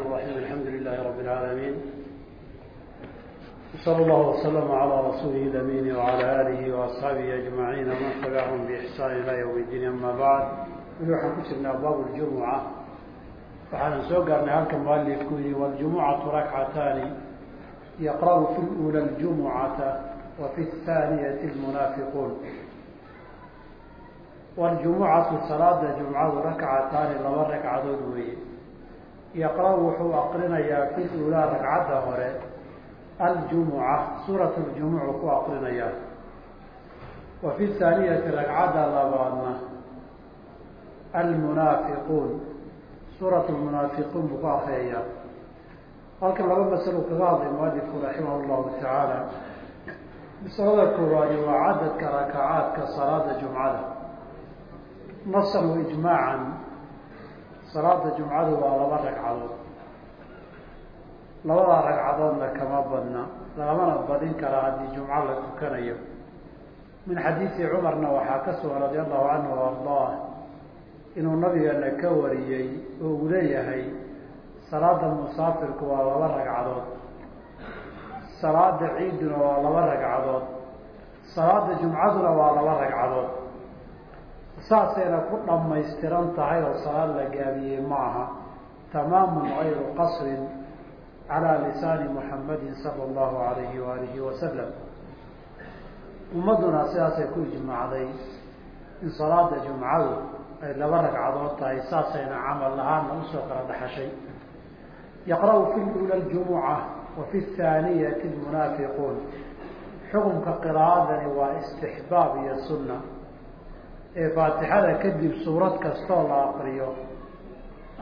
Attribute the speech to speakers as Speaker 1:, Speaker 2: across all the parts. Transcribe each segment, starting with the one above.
Speaker 1: الرحيم الحمد لله رب العالمين صلى الله وسلم على رسوله الأمين وعلى آله وأصحابه أجمعين ومن تبعهم بإحسان إلى يوم الدين أما بعد waxaan ku jirnaa baabu ljumuca waxaanan soo gaarnay halka mualifku yihi waljumucatu rakcataani yaqra'u fi lula ljumucata wa fi thaaniyati lmunaafiquun waljumucatu salaada jumcadu rakcataani laba ragcadood weeye yaqra' wuxuu aqrinayaa fi lulaa ragcadda hore aljumuca suurat ljumucu ku aqrinayaa wa fi thaaniyati ragcadda labaadna almunaafiquun suurat lmunaafiquun buu ku akriyayaa halkan laba masalo kaga hadlay mualifku raximah llahu tacaala masalada koowaadi waa cadadka rakacaadka salaada jumcada nasan ijmaacan salaada jumcadu waa laba ragcadood. Labadaa ragcadoodna kama badna lagamana badin karaa haddii jumco la tukanayo. Min xadiisi cumarna waxaa ka sugan radia allahu canhu ardaah inuu nabigeena ka wariyey oo uu leeyahay salaada musaafirku waa laba ragcadood. Salaada ciiduna waa laba ragcadood. Salaada jumcaduna waa laba ragcadood saasayna ku dhammaystiran tahay oo salaad la gaabiyey ma aha tamaamun gayru qasrin calaa lisaani muxamadin sala allahu alayhi waalihi wasalam ummadduna sidaasay ku ijmaacday in salaada jumcadu ay laba ragcadood tahay saasayna camal lahaana u soo kala dhaxashay. Yaqra'u fi lula ljumuca wa fi thaaniyati lmunaafiquun xukunka qiraa'adani waa istixbaab iyo sunna ee faatixada kadib suurad kastoo la aqriyo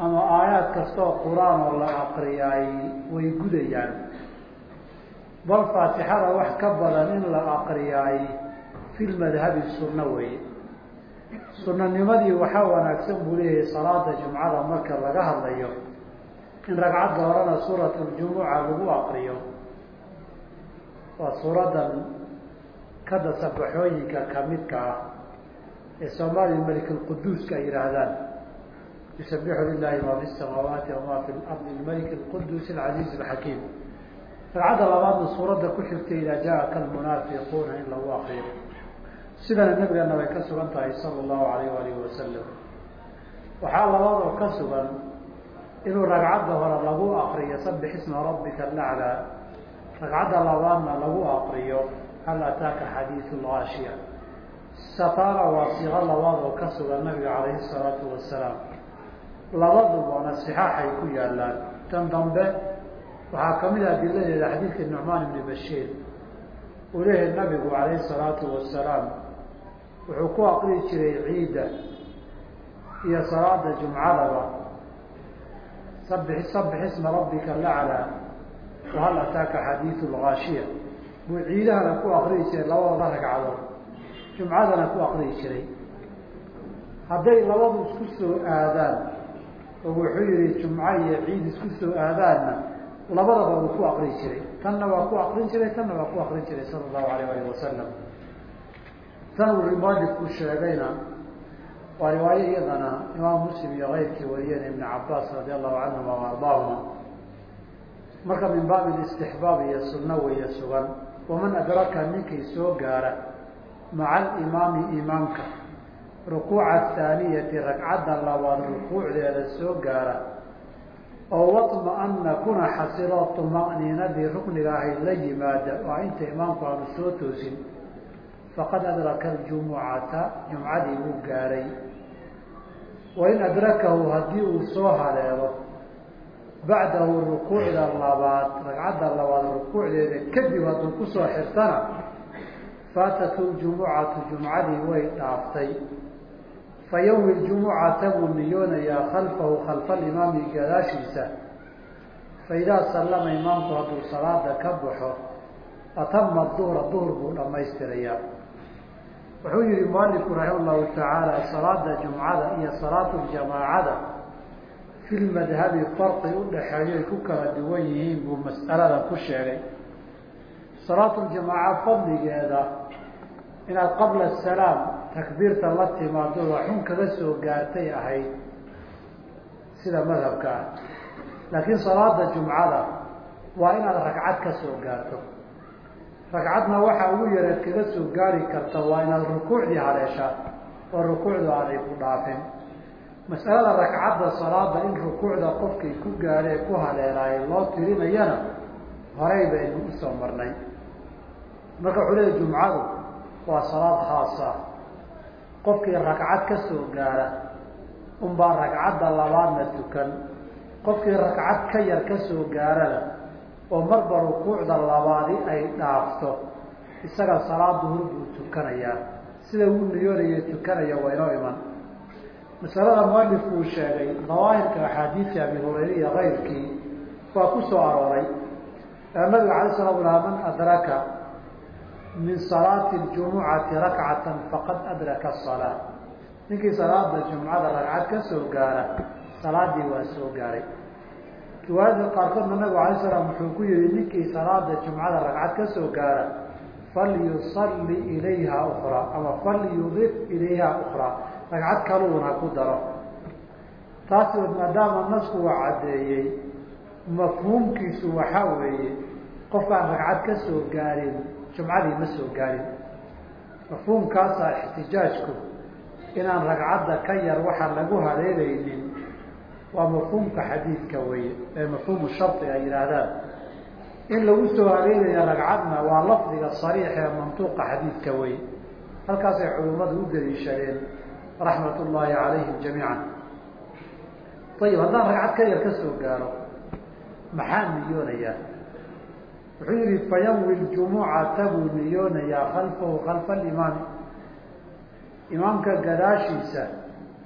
Speaker 1: ama aayaad kastaoo qur'aan oo la aqriyaay way gudayaan. Bal faatixada wax ka badan in la aqriyaay fi lmadhabi sunna weeye sunanimadii waxaa wanaagsan buu leeyahay salaada jumcada marka laga hadlayo in ragcadda horena suurat ljumuca lagu aqriyo. Waa suuradan kada sabaxooyinka kamidka ah ee soomaaliya melikulquduuska ay yihaahdaan yusabixu lilahi ma fi samaawaati wama fi lardi lmelik lquduus alcasiiz alxakiim ragcadda labaadna suuradda ku xigtay idaa jaaka almunaafiquuna in lagu akriyo sidana nabigeena bay ka sugan tahay sala allahu alayh alihi wasalam waxaa labaadoo ka sugan inuu ragcadda hore lagu akriyo sabix isma rabbika alaclaa ragcadda labaadna lagu akriyo hal ataaka xadiidu lgaashiya sataana waa siiqo labaad oo ka sugan nabiga calayhi salaatu wasalaam. Labadubana sixaaxay ku yaalaan tan dambe waxaa ka mid ah adiladeeda xadiidka nucmaan ibni bashiir. Uu leeyahay nabigu calayhi salaatu wasalaam wuxuu ku aqrii jiray ciidda iyo salaada jumcadaba. Sabix sabix isma rabbika alaclaa wahal ataaka xadiidu lgaashiya buu ciidahana ku aqriyi jiray labadooda ragcadood jumcadana ku aqriyi jiray. Hadday labadu isku soo aadaan oo wuxuu yihi jumco iyo ciid isku soo aadaanna labadaba uu ku aqrin jiray. Tanna waa ku aqrin jiray tanna waa ku aqrin jiray sala allahu alayh alih wasalam tan uu rimaajidku sheegayna waa riwaayo iyadana imaam muslim iyo keyrkii wariyeen ibn cabaas radi allahu canhuma wa ardaahuma. Marka min baabi istixbaab iyo sunno weeye sugan waman adraka ninkii soo gaara maca alimaami imaamka. Rukuuca athaaniyati ragcadda labaad rukuucdeeda soo gaara. Oo waطma-ana kuna xasiloo طuma'niinadii rukniga ahayd la yimaada waa inta imaamku aanu soo toosin. Faqad adraka aljumucata jumcadii wuu gaaray. Wain adrakahu haddii uu soo haleelo bacdahu rukuucda labaad ragcadda labaad rukuucdeeda kadib hadduu ku soo xirtana faatatu ljumucatu jumcadii way dhaaftay fayawi ljumucata buu niyoonayaa khalfahu khalfa alimaami gadaashiisa faidaa sallama imaamku hadduu salaada ka baxo atama duhra duhr buu dhammaystirayaa wuxuu yihi mualifku raxima llahu tacaala salaada jumcada iyo salaatu ljamaacada fi lmadhabi farqi udhaxeeyo ay ku kala duwan yihiin buu mas'alada ku sheegay salaatu ljamaaca fadligeeda inaad qabla asalaam takbiirta la timaado waa xun kaga soo gaartay ahayd sida madhabka ah. Laakiin salaada jumcada waa inaad ragcad ka soo gaarto. Ragcadna waxaa ugu yareed kaga soo gaari karta waa inaad rukuucdii haleeshaa oo rukuucdu aanay ku dhaafin. Mas'alada ragcadda salaada in rukuucda qofkii ku gaadhee ku haleelaayay loo tirinayana horey baynu u soo marnay. Marka wuxuu leeya jumcadu waa salaad khaasa. Qofkii ragcad ka soo gaara unbaa ragcadda labaadna tukan. Qofkii ragcad ka yar ka soo gaarana oo marba rukuucda labaadi ay dhaafto isaga salaad duhur buu tukanayaa. Sida uu niyoonaya tukanaya waa inoo iman. Masalada mualifku uu sheegay dawaahirka axaadiisi abi hurayra iyo kayrkii waa ku soo arooray. Nabiga alay sala laha man adraka min salaati ljumucati rakcatan faqad adraka asalaa ninkii salaada jumcada ragcad ka soo gaara salaadii waa soo gaaray. Riwaayadka qaarkoodna nabigu alay slam wuxuu ku yihi ninkii salaada jumcada ragcad ka soo gaara falyusalli ilayha ukraa ama falyudif ilayha ukraa ragcad kaluuna ku daro. Taas maadaama nasku waa caddeeyey mafhuumkiisu waxaa weeye qofkaan ragcad ka soo gaarin jumcadii ma soo gaarin. Mafhuumkaasaa ixtijaajku inaan ragcadda ka yar waxaan lagu haleelaynin waa mafhuumka xadiidka weye ee mafhuumu shardi ay yidhaahdaan. In lagu soo haleelaya ragcadna waa lafdiga sariix ee mantuuqa xadiidka weye halkaasay culimmadu u daliishadeen raxmat ullaahi calayhim jamiican. Ayib haddaan ragcad ka yar ka soo gaaro maxaa niyoonayaa wuxuu yihi fayanwi ljumucata buu niyoonayaa khalfahu khalfa alimaami imaamka gadaashiisa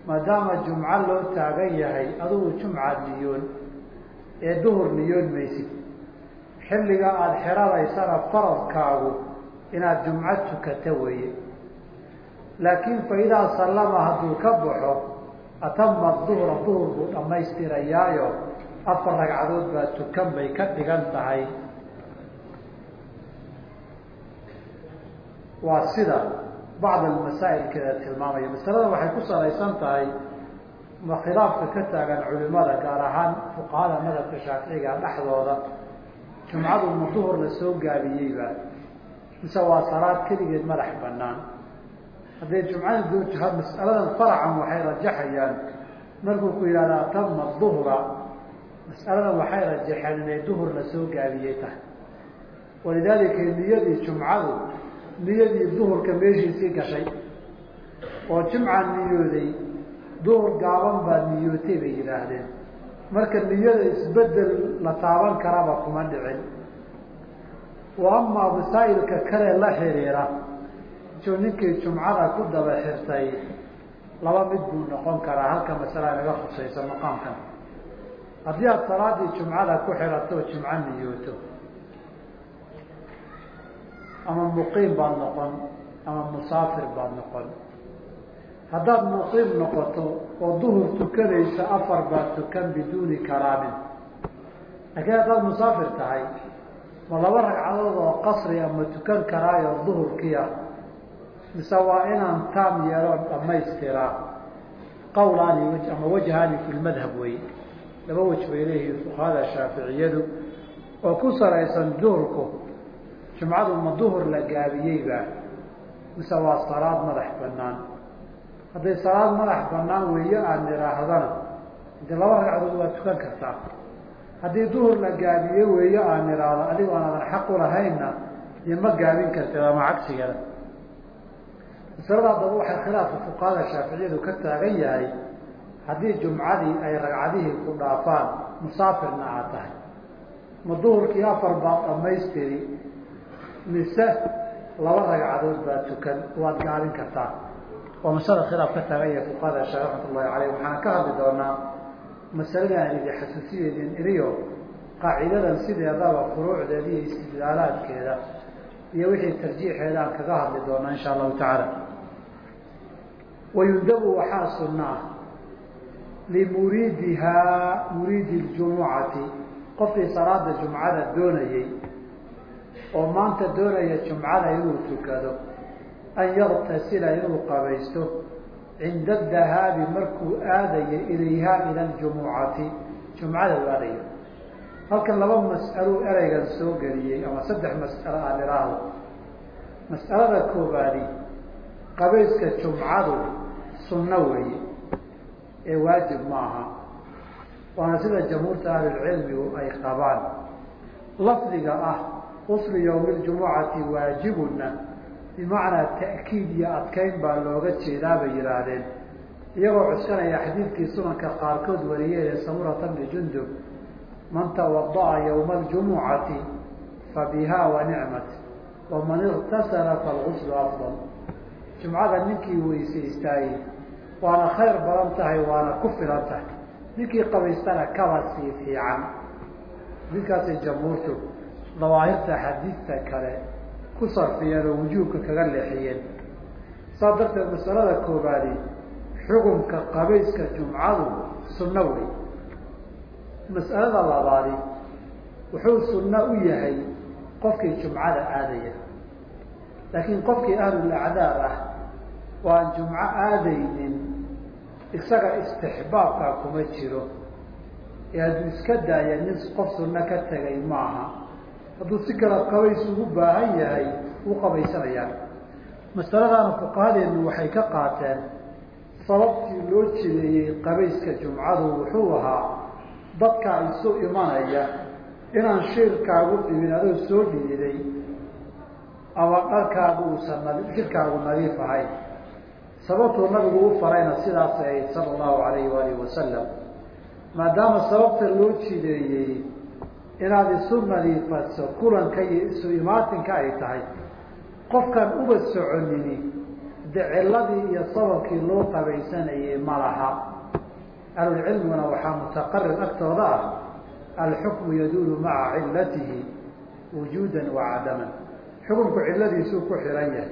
Speaker 1: maadaama jumco loo taagan yahay adugu jumcaad niyoon ee duhur niyoon maysid xilliga aada xeradaysana faradkaagu inaad jumco tukata weeye laakiin fa idaa sallama hadduu ka baxo atama duhra duhur buu dhammaystirayaayo afar ragcadood baa tukan bay ka dhigan tahay waa sida bacd almasaa'ilkeeda tilmaamaya. Masalada waxay ku salaysan tahay ma khilaafka ka taagan culimada gaar ahaan fuqahada madhabka shaaficiga dhexdooda. Jumcadu ma duhur la soo gaabiyeyba mise waa salaad keligeed madax banaan hadday jumcada mas'aladan faracan waxay rajaxayaan. Markuu ku yidhahda atama duhra mas'aladan waxay rajaxeen inay duhur la soo gaabiyey tahay. Walidaalika niyadii jumcadu niyadii duhurka meeshiisii gashay oo jimcaa niyooday duhur gaaban baa niyootay bay yidhaahdeen. Marka niyada isbeddel la taaban karaba kuma dhicin. Wa amaa masaa'ilka kale la xiriira jo ninkii jumcada ku daba xirtay laba mid buu noqon karaa halka masala naga khusaysa maqaamkan. Haddii aada salaadii jumcada ku xirato oo jumco niyooto ama muqiim baad noqon ama musaafir baad noqon. Haddaad muqiim noqoto oo duhur tukanaysa afar baad tukan biduuni kalaamin laakiin haddaad musaafir tahay ma laba ragcadood oo qasri ama tukan karaayo duhurkii ah mise waa inaan taam yeeloo dhamaystiraa qawlaani ama wajhaani fi lmadhab wey laba wej bay leeyihiin fuqahada shaaficiyadu oo ku salaysan duhurku jumcadu ma duhur la gaabiyeyba mise waa salaad madax banaan hadday salaad madax banaan weeye aad idhaahdana dee laba ragcadood waa tukan kartaa. Haddii duhur la gaabiye weeye aan idhaahdo adigoo aadan xaq ulahaynna dee ma gaabin karteed ama cagsigeeda masalada haddaba waxay khilaafka fuqahada shaaficiyadu ka taagan yahay haddii jumcadii ay ragcadihii ku dhaafaan musaafirna aad tahay. Ma duhurkii afar baad dhamaystiri mise laba ragcadood baa tukan waad gaabin kartaa. Waa masala khilaaf ka taagan yahay fuqahada shaafi raxmat ullahi caleyh waxaan ka hadli doonaa masalada aan idi xasuusiyeedin iriyo qaacidadan sideedaba furuucdeeda iyo istidlaalaadkeeda iyo wixii tarjiixeeda aan kaga hadli doonaa insha allahu tacaala. Wayundabu waxaa sunna ah limuriidihaa muriidi ljumucati qofkii salaada jumcada doonayey oo maanta doonaya jumcada inuu tukado an yaktasila inuu qabaysto cinda dahaabi markuu aadayo ilayhaa ila ljumucati jumcada u aadayo halkan laba mas'alo ereygan soo geliyey ama saddex mas'alo aan idhaahdo mas'alada koobaadi qabayska jumcadu sunno weeye ee waajib ma aha. Waana sida jamhuurta ahlilcilmigu ay qabaan. Lafdiga ah quslu yawmi ljumucati waajibuna bimacnaa ta'kiid iyo adkeyn baa looga jeedaa bay yidhaahdeen. Iyagoo cuskanaya xadiidkii sunanka qaarkood wariyeen ee samurata bni jundub man tawada'a yawma aljumucati fabiha wa nicmat waman iktasala falguslu afdal. Jumcada ninkii weysaystaayey waana khayr badan tahay waana ku filan tahay. Ninkii qabaystana kaba sii fiican. Midkaasay jamhuurtu dawaahirta xadiidta kale ku sarfiyeen oo wujuubka kaga leexiyeen. Saas darteed masalada koobaadi xukunka qabayska jumcadu sunno wey mas'alada labaadi wuxuu sunno u yahay qofkii jumcada aadaya. Laakiin qofkii ahlul acdaar ah oo jumco aadaynin isaga istixbaabkaa kuma jiro. Ee hadduu iska daaya nin qof sunno ka tegay maaha hadduu si kala qabays ugu baahan yahay wuu qabaysanayaa. Masaladaana fuqahadeenu waxay ka qaateen sababtii loo jideeyey qabayska jumcadu wuxuu ahaa dadkaa isu imanaya inaan shiirkaagu dhibin adoo soo dhiiday ama dharkaagu uusan shirkaagu nadiif ahayn. Sababtuu nabigu u farayna sidaasay ahayd sala allahu alayhi waalihi wasalam maadaama sababta loo jideeyey inaad isu nadiifaso kulanka iyo isu imaatinka ay tahay qofkaan uba soconini de ciladii iyo sababkii loo qabaysanayay ma laha. Ahlulcilmiguna waxaa mutaqarir agtooda ah alxukmu yaduulu maca cilatihi wujuudan wa cadaman. Xukunku ciladiisuu ku xihan yahay.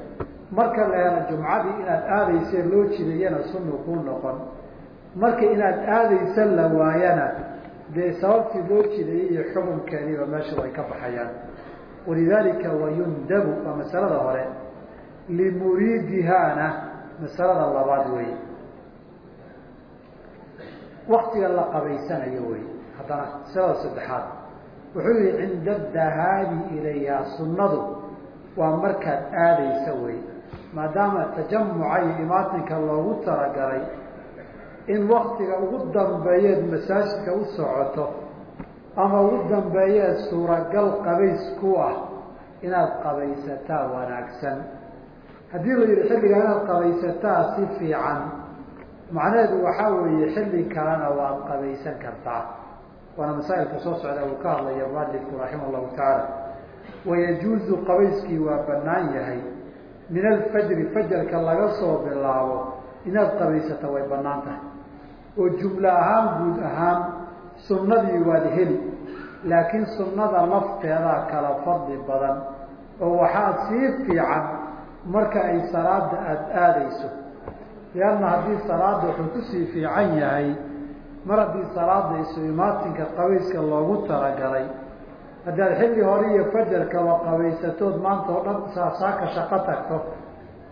Speaker 1: Marka la jumcadii inaad aadaysee loo jideeyana sunnu kuu noqon. Marka inaad aadaysa la waayana dee sababtii loo jideeyey iyo xukunkeediiba meesha way ka baxayaan. Walidaalika wayundabu waa masalada hore limuriidihaana masalada labaad wey waktiga la qabaysanayo wey haddana masalada saddexaad. Wuxuu yihi cinda adahaabi ilayha sunnadu waa markaad aadaysa wey maadaama tajamuca iyo imaatinka loogu talagalay in waktiga ugu dambeeyeed masaajidka u socoto ama ugu dambeeyeed suuragal qabays ku ah inaad qabaysataa wanaagsan. Haddii la yidhi xilligaa inaad qabaysataa si fiican macnaheedu waxaa weeye xilli kalena waad qabaysan kartaa. Waana masaa'ilka soo socda uu ka hadlaya mualifku raximah allahu tacaala wayajuuzu qabayskii waa bannaan yahay. Min alfajri fajarka laga soo bilaabo inaad qabaysata way bannaan tahay oo jumlo ahaan guud ahaan sunnadii waad heli laakiin sunnada lafteedaa kala fadli badan oo waxaa sii fiican marka ay salaada aada aadayso. Lianna haddii salaada wuxuu ku sii fiican yahay mar haddii salaada isu imaatinka qabayska loogu talagalay haddaad xilli hore iyo fajarkaba qabaysatood maanta oo dhan saasaaka shaqo tagto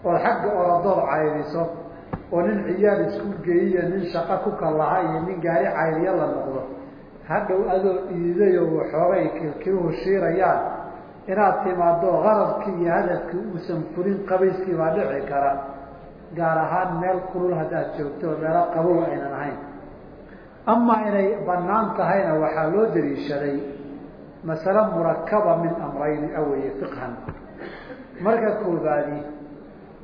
Speaker 1: ood xagga oradood caydiso oo nin ciyaal isku geeyiyo nin shaqo ku kallaha iyo nin gaari caydiya la noqdo. Hadhow adoo dhiidayo waxoogay kilkiluhu shiirayaan. Inaad timaado qaradkii iyo hadafkii uusan fulin qabayskii baa dhici kara. Gaar ahaan meel kulul haddaad joogto meelo qabow aynan ahayn. Amaa inay bannaan tahayna waxaa loo daliishaday masale murakaba min amrayni aweye fiqhan. Marka koobaadi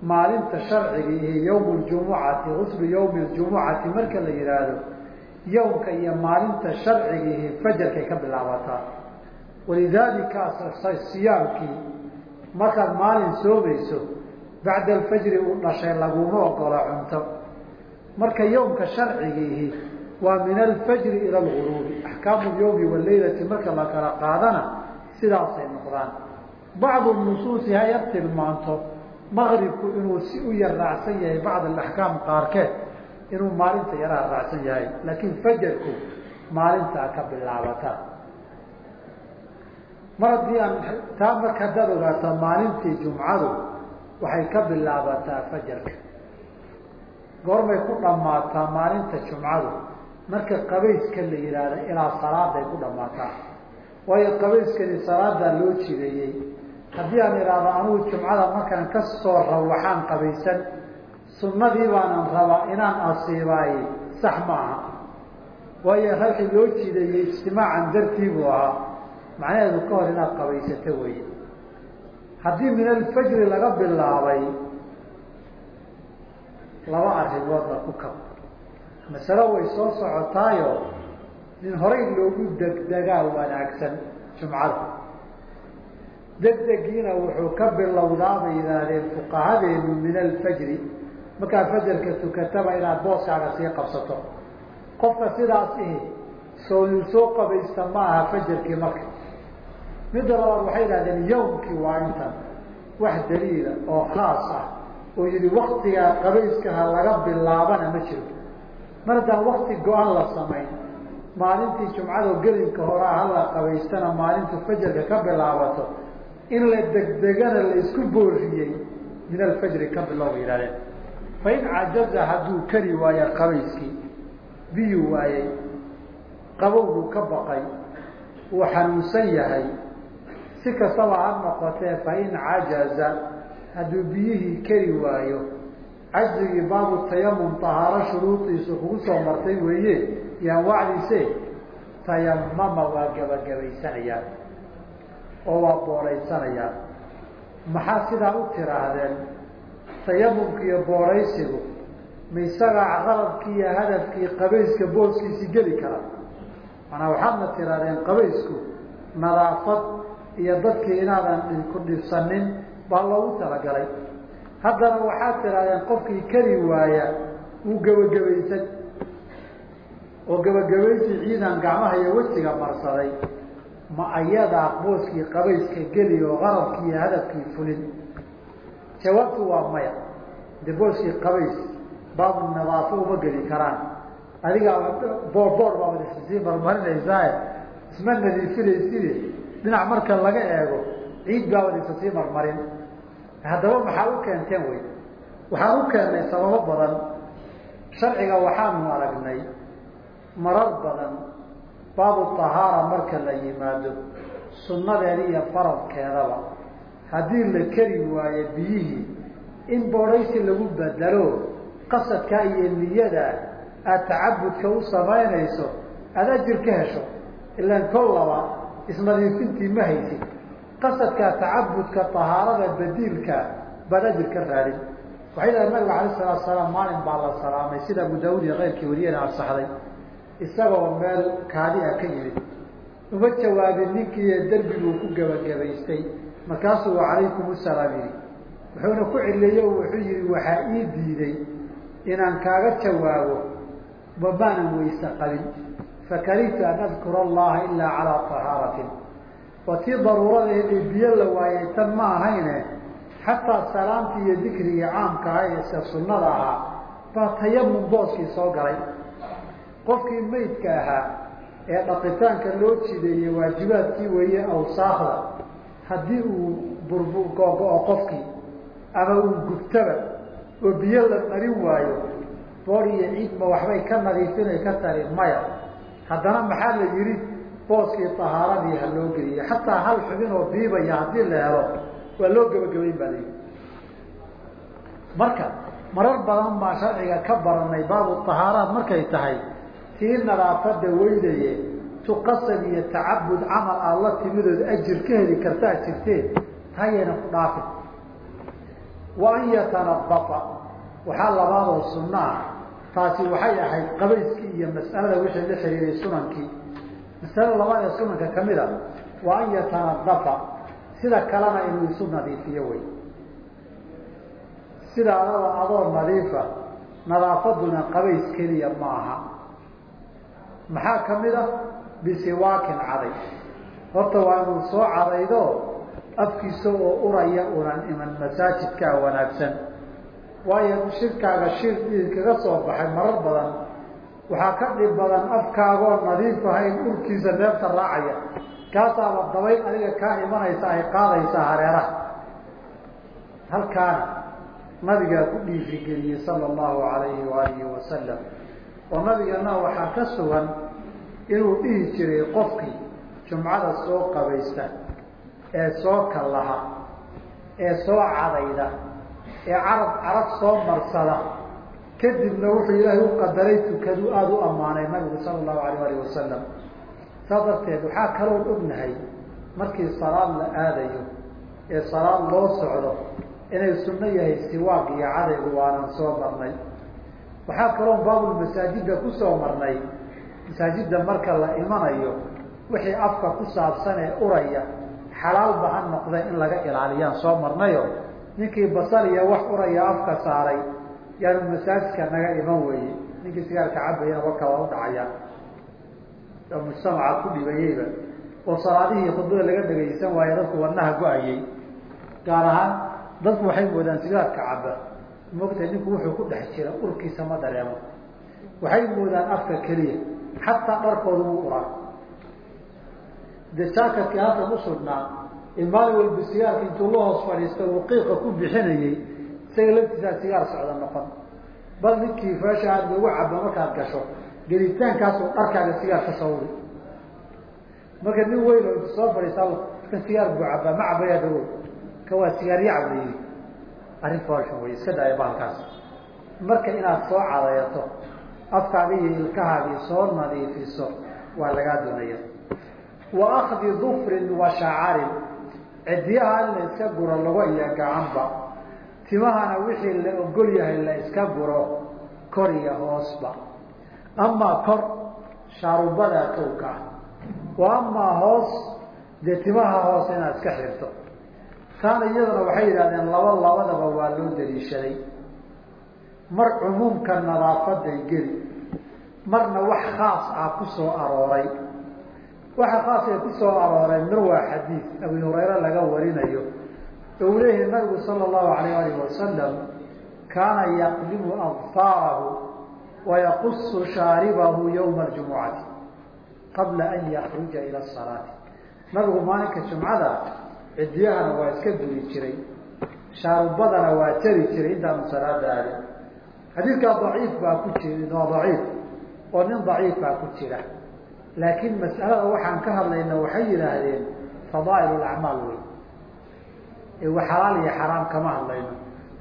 Speaker 1: maalinta sharciga iyo yawmu ljumucati guslu yawmi ljumucati marka la yihaahdo yawmka iyo maalinta sharciga ihi fajarkay ka bilaabataa. Walidaalika siyaamkii markaad maalin soomayso bacda alfajri uu dhashay laguma ogola cunto. Marka yawmka sharcigiihi waa min alfajri ila alguruubi axkaamu lyawmi walaylati marka la kala qaadana sidaasay noqdaan. Bacdu nusuusi hayar tilmaanto maqribku inuu si u yar raacsan yahay bacd alaxkaam qaarkeed inuu maalinta yaraha raacsan yahay. Laakiin fajarku maalintaa ka bilaabata. Mar haddii aan taa marka haddaad ogaato maalintii jumcadu waxay ka bilaabataa fajarka. Goormay ku dhammaataa maalinta jumcadu. Marka qabayska la yidhaahdo ilaa salaaday ku dhammaataa. Waayo qabayskani salaadaa loo jideeyey haddii aan idhaahdo anugu jumcada markaan ka soo rawaxaan qabaysan sunnadii baanan rabaa inaan asiibaay sax ma aha. Waayo halkii loo jideeyey ijtimaacan dartii buu ahaa. Macnaheedu ka hor inaad qabaysato weeye. Haddii min alfajri laga bilaabay laba arrimoodna ku kab masalo way soo socotaayo nin horay loogu degdegaa wanaagsan jumcada degdegiina wuxuu ka bilowdaa bay yidhaahdeen fuqahadeenu min alfajri. Markaad fajarka tukataba inaad booskaaga sii qabsato. Qofka sidaas ihi soonuu soo qabaysta ma aha fajarkii marka. Midda labaad waxay yidhahdeen yawmkii waa intan. Wax daliila oo khaas ah. Oo yihi waktigaa qabayskaha laga bilaabana ma jiro. Mar haddaan wakti go-an la samayn maalintii jumcado gelinka horaa hala qabaystana maalintu fajarka ka bilaabato in la degdegana la isku booriyey min alfajri ka bilow yihahdeen fain cajaza hadduu kari waayo qabayskii biyuu waayey qabowbuu ka baqay uu xanuunsan yahay si kastaba ha noqotee fain cajaza hadduu biyihii kari waayo cajzigii baabu tayamum tahaaro shuruudiisu kugu soo martay weeye yaan wacdiise tayamama waa gabagabaysanayaan oo waa booraysanayaan maxaa sidaa u tiraahdeen tayamumka iyo booraysigu ma isagaa qalabkii iyo hadafkii qabayska booskiisii geli kara. Manaa waxaadna tirahdeen qabaysku nadaafad iyo dadkii inaadan ku dhibsanin baa loogu talagalay. Haddana waxaad tirahdeen qofkii keli waaya wuu gebagabaysan oo gebagabaysi ciidan gacmaha iyo wejiga marsaday ma ayadaa booskii qabayska geli oo qarabkii iyo hadafkii fulin. Jawaabtu waa maya. De booskii qabays baabu nadaafo uma geli karaan. Adigaa boor boor baabad issii marmarinaysaa isma nadiifinaysid dhinac marka laga eego ciid baabad isa sii marmarin. Haddaba maxaa u keenteen wey? Waxaan u keennay sababo badan. Sharciga waxaanu aragnay marar badan baabu tahaara marka la yimaado sunnadeeda iyo faradkeedaba. Haddii la keri waayo biyihii in boodhaysi lagu bedelo qasadka iyo niyada aada tacabudka u samaynayso aada ajir ka hesho ilaan kol laba isnadiifintii ma haysid. Qasadkaa tacabudka tahaarada badiilka baad ajir ka raadin. Waxay dhahay nabiga alayh salaatu salaam maalin baa la salaamay. Sida abu daawud iyo keyrkii wariyana asaxday isagoo meel kaadi a ka yimid uma jawaabin ninkiiyo derbiguu ku gebagabaystay markaasuu calaykum usalaam yihi wuxuuna ku celeeye o wuxuu yihi waxaa ii diiday inaan kaaga jawaabo ma maanan weyse qabin fakarihtu an adkura allaha ilaa calaa tahaaratin waa tii daruuradeedii biyo la waayay tan ma ahayne xataa salaamtii iyo dikrigii caamka aha ee se sunnada ahaa baa tayamum booskii soo galay qofkii maydka ahaa ee dhaqitaanka loo jideeyey waajibaadkii weeye awsaakda haddii uu burbu googo-o qofkii ama uu gubtaba oo biyo la marin waayo boor iyo ciidma waxbay ka nadiifinay ka tari maya. Haddana maxaa la yidhi booskii tahaaradii ha loo geliyey. Xataa hal xubin oo biibaya haddii la helo waa loo gebagabayn baa layidhi marka marar badan baa sharciga ka baranay baabu tahaaraad markay tahay tii nadaafada weydaye tuqasad iyo tacabud camal aad la timidood ajir ka heli kartaa jirteen taayayna ku dhaafin wa an yatanadafa waxaa labaadoo sunno ah. Taasi waxay ahayd qabayskii iyo mas'alada wixii la xiriiray sunankii. Masalada labaad ee sunanka ka mid a wa an yatanadafa sida kalena inuu isu nadiifiyo wey. Sida adoo adoo nadiifa nadaafaduna qabays keliya ma aha maxaa ka mid a bisiwaakin caday. Horta waa inuu soo cadaydo afkiisa oo uraya unan iman masaajidkaa wanaagsan. Waayo shirkaaga shir idinkaga soo baxay marar badan. Waxaa ka dhib badan afkaagoo nadiif ahayn urkiisa neefta raacaya. Kaasaaba dabayl adiga kaa imanaysa ay qaadaysaa hareeraha. Halkaana nabigaa ku dhiirigeliyey sala allahu alayhi waalihi wasalam oo nabigana waxaa ka sugan inuu dhihi jiray qofkii jumcada soo qabaysta ee soo kallaha ee soo cadayda ee carab carab soo marsada. Kadibna wuxuu ilaahay u qadaray tukadu aada u ammaanay nabigu sala allahu alayh alih wasalam saas darteed waxaa kaloon ognahay markii salaad la aadayo ee salaad loo socdo inay sunno yahay siwaag iyo cadaygu waanan soo marnay waxaa kaloon baabulmasaajida ku soo marnay. Masaajidda marka la imanayo wixii afka ku saabsan ee uraya xalaalba ha noqda in laga ilaaliyaan soo marnayo. Ninkii basal iyo wax uraya afka saaray yaanu masaajidka naga iman weeye. Ninkii sigaarka cabayana warka waa u oo mujtamaca ku dhibayeyba oo salaadihii khudbada laga dhegaysan waaye dadku wadnaha go'ayey gaar ahaan dadku waxay moodaan sigaarka caba moogtahay ninku wuxuu ku dhex jira urkiisa ma dareemo. Waxay moodaan afka keliya xataa dharkooda wuu uraa de jaakadkii halkan usugnaa in maalin walba sigaarka intuu la hoos fadhiisto uu qiiqa ku bixinayey isaga laftiisaa sigaar socda noqon. Bal ninkii feesha aad lagu cabo markaad gasho gelitaankaasoo dharkaaga sigaar ka soo uri marka nin weyn oo intu soo fadhiistaa kan sigaar buu cabaa ma cabayaa dawow ka waa sigaaryo cab la yidhi arrin foolxun wey iska bahalkaas marka inaad soo cadayato afkaaga iyo ilkahaagii soo nadiifiso waa lagaa doonaya wa akdi dufrin wa shacarin cidiyaha in la iska guro lago iyo gacanba. Timahana wixii la ogol yahay la iska guro kor iyo hoosba. Amaa kor shaarubada kowka ah wa amaa hoos dee timaha hoos inaad iska xirto taana iyaduna waxay yidhahdeen laba labadaba waa loo daliishaday mar cumuumka nadaafaday geli marna wax khaas ah ku soo arooray. Waxa khaas ee ku soo arooray mar waa xadiid abi hurayre laga warinayo. Oo uu leeyahay nabigu sala allahu alayh alih wasalam kaana yaqlimu adfaarahu wayaqusu shaaribahu yowma aljumucati qabla an yakruja ila asalaati nabigu maalinka jumcada cidiyahana waa iska duri jiray shaarubadana waa jari jiray intaanu salaada aadin. Xadiidkaa daciif baa ku jiri waa daciif oo nin daciif baa ku jira. Laakiin mas'alada waxaan ka hadlayna waxay yidhaahdeen fadaa'il acmaal wey ee xalaal iyo xaraam kama hadlayno.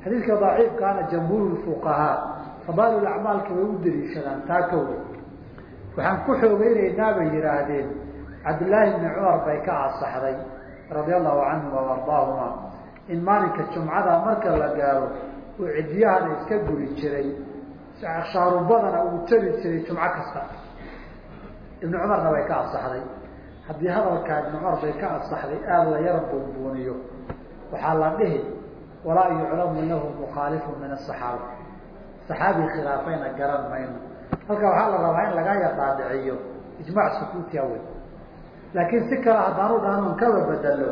Speaker 1: Xadiidka daciifkaana jamhuur fuqahaa fadaa'il acmaalka way u daliishadaan taa ka wey waxaan ku xoogeynaynaa bay yidhaahdeen cabdillaahi bni cumar bay ka asaxday radia allahu canhuma waardaahuma in maalinka jumcada marka la gaaro uu cidiyahana iska guri jiray. Shaarubadana uu jari jiray jumco kasta. Ibnu cumarna bay ka asaxday haddii hadalkaa ibnu cumar bay ka asaxday aada la yar buunbuuniyo waxaa la dhihi walaa yuclamu lahu mukhaalifu min asaxaaba saxaabi khilaafayna garan mayno. Halkaa waxaa la rabaa in laga yar dhaadhiciyo ijmac sukuutiya wey laakiin si kale haddaanu dhaanon kaba bedelo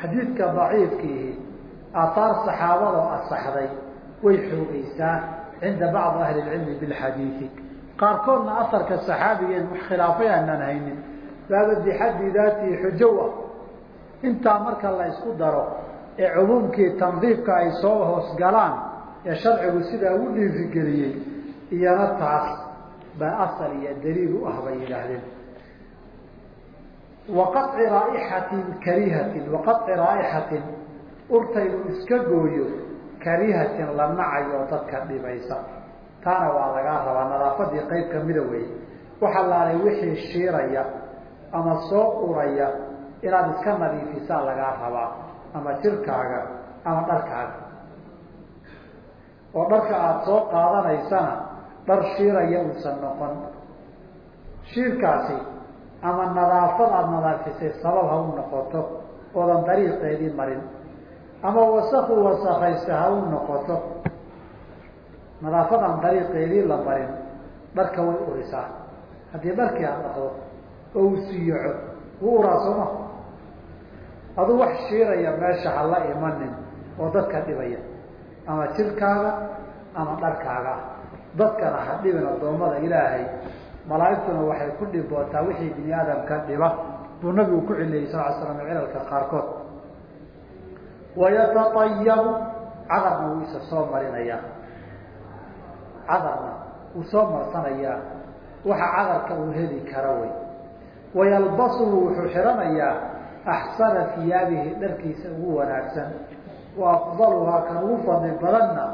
Speaker 1: xadiidka daciifkiihi aaaar saxaabadoo asaxday way xoogeysaa cinda bacdi ahli lcilmi bilxadiidi qaarkoodna asarka saxaabigeen khilaafay aanaan haynin baaba bixaddi daatii xujow ah intaa marka la isku daro ee cumuumkii tandiifka ay soo hoos galaan ee sharcigu sidaa u dhiirigeliyey iyana taas baa asal iyo daliil u ah bay yidhaahdeen waqaci raaixatin karihatin waqaci raaixatin urtaynu iska gooyo karihatin la nacayo dadka dhibaysa taana waa lagaa rabaa nadaafadii qayb kamida weeye waxa laalay wixii shiiraya ama soo uraya inaad iska nadiifisaa lagaa rabaa ama jirkaaga ama dharkaaga oo dharka aada soo qaadanaysana dhar shiiraya uusan noqon shiirkaasi ama nadaafad aada nadaafisay sabab ha u noqoto oodan dariiqeedii marin. Ama wasaku wasakaysta ha u noqoto nadaafadan dariiqeedii la marin dharka way urisaa. Haddii dharkii aad dhaqdo oo uu siyaco wuu uraa sooma aduu wax shiiraya meesha ha la imanin oo dadka dhibaya. Ama jirkaaga ama dharkaaga. Dadkana ha dhibin addoommada ilaahay malaaigtuna waxay ku dhibootaa wixii bini aadamka dhiba buu nabigu ku cileeyey sal slam cilalka qaarkood. Wayataayabu cadarna wuu isa soo marinayaa. Cadarna wuu soo marsanayaa. Waxa cadarka uu heli kara wey. Wayalbasuhu wuxuu xihanayaa axsana hiyaabihi dharkiisa ugu wanaagsan. Wa afdaluhaa kan ugu fadli badanna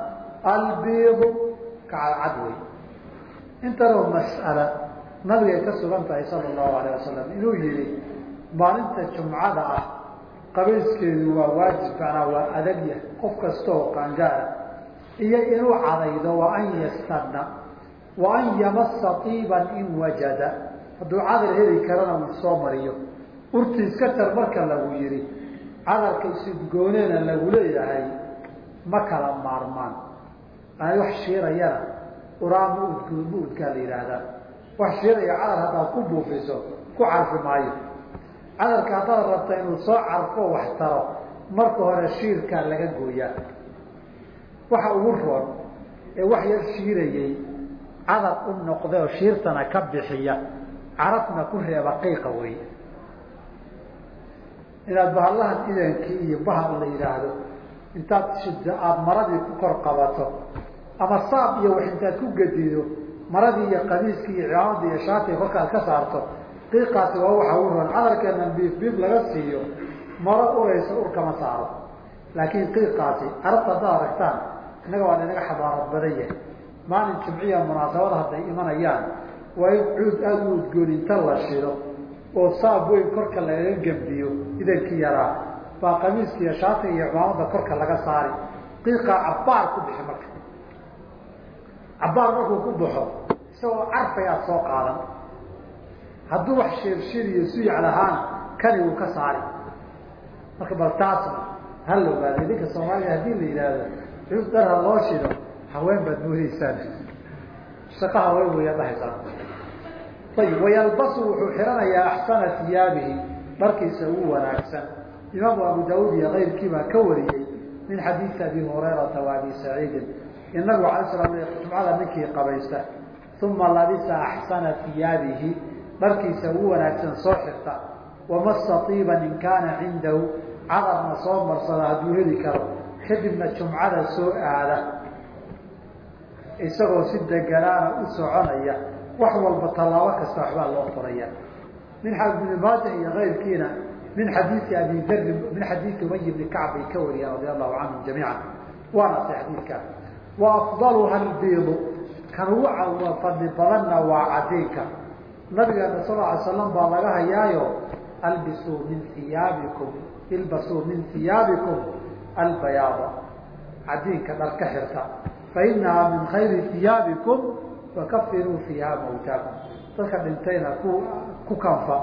Speaker 1: albiidu kacadcad wey intanoo mas'ala nabigay ka sugan tahay sala allahu alayh wasalam inuu yihi maalinta jumcada ah qabayskeedu waa waajib macnaa waa adagya qof kasta oo qaangaara iyo inuu cadaydo wa an yastadna wa an yamasa tiiban in wajada. Hadduu cadar heli karana uu soo mariyo. Urti iska jar marka lagu yihi cadarka isudgoonena lagu leeyahay ma kala maarmaan. Ana wax shiirayana uraa ma udgaa la yidhaahdaa wax shiiraya cadar haddaad ku buufiso ku carfi maayo. Cadarka haddaad rabta inuu soo carfo wax taro marka hore shiirkaa laga gooyaa. Waxa ugu roon ee wax yar shiirayey cadar u noqday oo shiirtana ka bixiya carafna ku reeba qiiqa wey inaad bahallahan idankii iyo bahal la yidhaahdo intaad shiddo aada maradii ku kor qabato ama saab iyo wax intaad ku gedido maradii iyo qamiiskii iyo cimaamada iyo shaatiga korkaad ka saarto qiiqaasi waa waxa ugu roon cadarkeena biif biif laga siiyo maro uraysa urkama saaro. Laakiin qiiqaasi carabta haddaad aragtaan innaga waa inaga xabaarad badan yahay. Maalin jimciya munaasabada hadday imanayaan waa in cuud aada u udgoon inta la shido oo saab weyn korka lagaga gembiyo idankii yaraa. Baa qamiiska iyo shaatiga iyo cimaamada korka laga saari. Qiiqaa cabbaar ku bixi marka cabbaar markuu ku baxo isagoo carfay aada soo qaadan. Hadduu wax shiirshir iyo suyac lahaana kani uu ka saari marka bal taasna ha la ogaada idinka soomaaliya haddii la yidhaahdo cuud dharha loo shido haween baad moodaysaan shaqa haween weya dhahaysaan ayib wayalbasu wuxuu xihanayaa axsana hiyaabihi dharkiisa ugu wanaagsan. Imaamu abu daauud iyo kayrkii baa ka wariyey min xadiidi abi hurayrata wa abi saciidin in nabigu alay slam jumcada ninkii qabaysta uma labisa axsana hiyaabihi dharkiisa ugu wanaagsan soo xirta wamasa iiban in kaana cindahu cadarna soo marsada hadduu heli karo kadibna jumcada soo aada. Isagoo si deganaana u soconaya wax walba tallaabo kasta waxbaa loo qoraya. Min ibni maaja iyo kayrkiina min xadiidi abi darin min xadiidi ubay bni kacb bay ka wariyaan radia allahu canhum jamiica waana se xadiidka wa afdaluha albiidu kan ugu fadli badanna waa cadiinka nabigeena sal ly slam baa laga hayaayo albisuu min iyaabikum ilbasuu min iyaabikum albayaada cadiinka dhar ka xirta fainahaa min khayri iyaabikum wakafiruu fiiha mawtaakum dadka dhintayna ku ku kanfa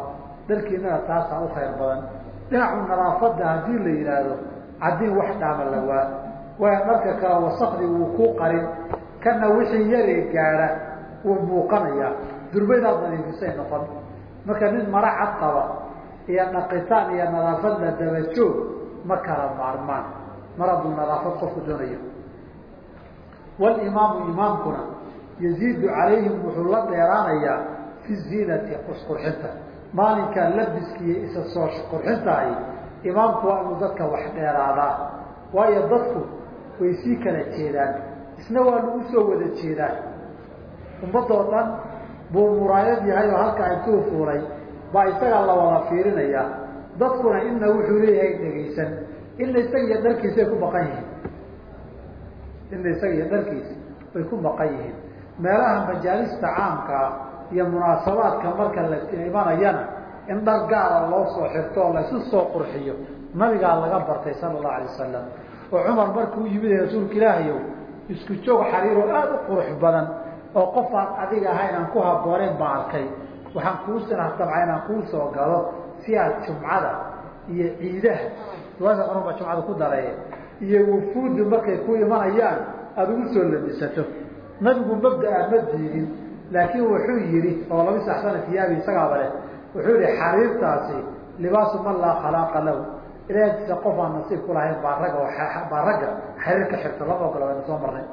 Speaker 1: dharkiinana taasaa u khayr badan dhinacu nadaafada haddii la yidhaahdo cadiin wax dhaama lawaa waayo dharka kale wasakdii wuu ku qarin kana wixii yaree gaadha wuu muuqanayaa durbaydaad nadiifisay noqon. Marka nin mara cad qaba iyo dhaqitaan iyo nadaafad la dabajoog ma kala maarmaan. Mar hadduu nadaafad qofku doonayo walimaamu imaamkuna yaziidu calayhim wuxuu la dheeraanayaa fi ziinati qurxinta. Maalinkaa labiskiiyo isa soo qurxintahay imaamku waa inuu dadka wax dheeraadaa waayo dadku way sii kala jeedaan isna waa lagu soo wada jeedaa. Ummadoo dhan buu muraayad yahay oo halkaa intuu fuulay baa isagaa la wada fiirinayaa dadkuna ina wuxuu leeyahay dhegaysan ina isaga iyo dharkiisay ku baqan yihiin. Ina isaga iyo dharkiisa bay ku baqan yihiin. Meelaha majaalista caamkaa iyo munaasabaadka marka la imanayana in dhar gaara loo soo xirto oo laysu soo qurxiyo nabigaa laga bartay sala allahu alay wasalam oo cumar markuu yimid rasuulka ilaahayow isku joog xariiroo aada u qurux badan oo qof aan adiga ahayn aan ku habooneen baa arkay. Waxaan kuu sinahtabca inaan kuu soo galo si aad jumcada iyo ciidaha cumar baa jumcada ku dareeye iyo wufuuddu markay ku imanayaan aada ugu soo labisato. Nabigu mabdaa ma diidin laakiin wuxuu yihi oo labis axsana tiyaabi isagaaba leh wuxuu yihi xariirtaasi libaasu man laa khalaaqa lahu ilaahtiisa qof aan nasiib ku lahayn baa ragga baa ragga xariir ka xirta lama ogola waynu soo marnay.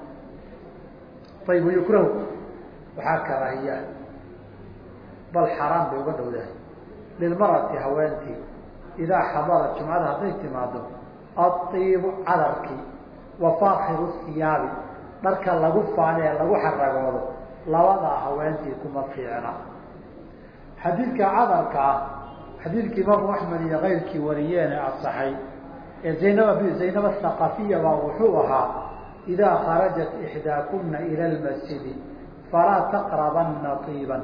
Speaker 1: Ayib wayukrahu waxaa karaahiyaa bal xaaraan bay uga dhowdahay lilmarati haweentii idaa xadara jumcada hadday timaado aiibu cadarkii wa faakhiru hiyaabi dharka lagu faane ee lagu xaragoodo labadaa haweentii kuma fiicna. Xadiidka cadarka ah xadiidka imaamu axmed iyo kayrkii wariyeene asaxay ee zaynab zaynab athaqafiya baa wuxuu ahaa idaa kharajat ixdaakuna ila lmasjidi falaa taqrabanna iiban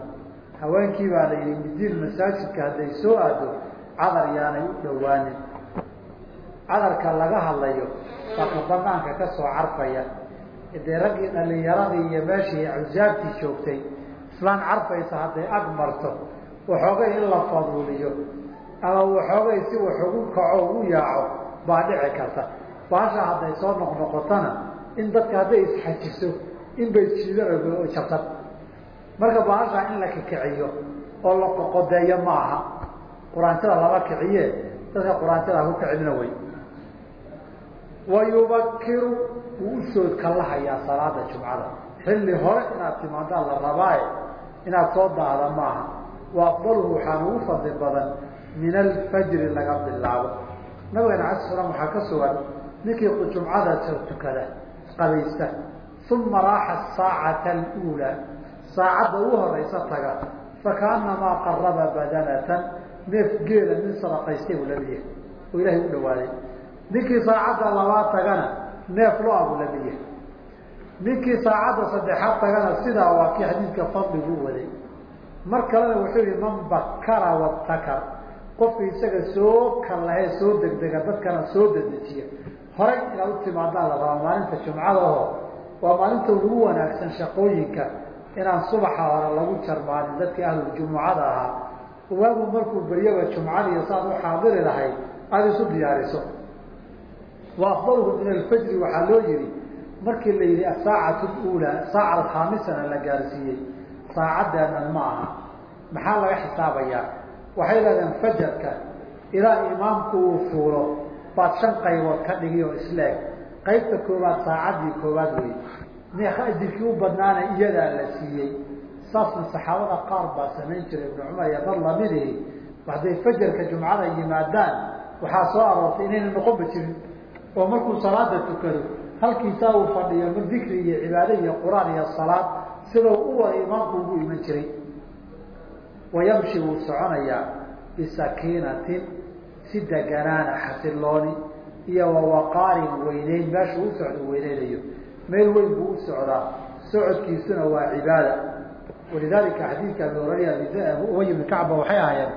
Speaker 1: haweenkii baa la yihi midiin masaajidka hadday soo aado cadar yaanay u dhowaanin. Cadarka laga hadlayo baka banaanka ka soo carfaya. Dee raggii dhalinyaradii iyo meeshii cusaabtii joogtay islaan carfaysa hadday ag marto waxoogay in la faduuliyo ama waxoogay si wax ugu kaco ugu yaaco baa dhici karta. Baasha hadday soo noqnoqotona in dadka hadday isxajiso in bay jabtan marka baashaa in la kikiciyo oo la qoqodeeyo ma aha quraantada lama kiciye dadka quraantada ku kicinina wey wayubakiru wuu u soo kalahayaa salaada jumcada. Xilli hore inaad timaadaan la rabaaye inaad soo daahda maaha wa afdaluhu waxaan ugu fadli badan min alfajri laga bilaabo nabigeena ala slam waxaa ka sugan ninkii jumcada tukada qabaysta uma raaxa saacata aluulaa saacadda ugu horeysa taga fakaanamaa qaraba badanatan neef geela nin sadaqaystay buu la mid yahay oo ilahay u dhawaaday ninkii saacadda labaad tagana neef lo'a buu la mid yahay ninkii saacadda saddexaad tagana sidaa waa kii xadiidka fadligu waday mar kalena wuxuu yihi man bakara watakar qofka isaga soo kallahe soo degdega dadkana soo dedejiya horay inaad u timaadaan la maalinta jumcada oo waa maalinta ugu wanaagsan shaqooyinka inaan subaxa hore lagu jarmaanin dadkii ahluljumucada ahaa. Waagu markuu beryaba jumcadiiyo saad u xaadiri lahayd aada isu diyaariso. Wa afdaluhu min alfajri waxaa loo yihi markii la yihi asaacatu uulaa saaca alkhaamisana la gaarsiiyey saacadeenan ma aha maxaa laga xisaabayaa? Waxay leedeen fajarka ilaa imaamku uu fuulo baad shan qaybood ka dhigi oo isleeg. Qaybta koowaad saacaddii koowaad wey neeka ajirkii u badnaana iyadaa la siiyey. Saasna saxaabada qaar baa samayn jiray ibnu cumar iyo dar lamidihi hadday fajarka jumcada yimaadaan waxaa soo aroortay inayna noqonba jirin. Oo markuu salaada tukado halkiisaa uu fadhiyo mar dikri iyo cibaade iyo qur'aan iyo salaad sidau u wada imaamku ugu iman jiray. Wayamshi wuu soconayaa bisakiinatin si deganaana xasilooni iyo wawaqaarin weyneyn meeshuu u socda weyneynayo meel weyn buu u socdaa socodkiisuna waa cibaada. Walidalika xadiidka abi hurayra ubay bni kacba waxay ahaayeen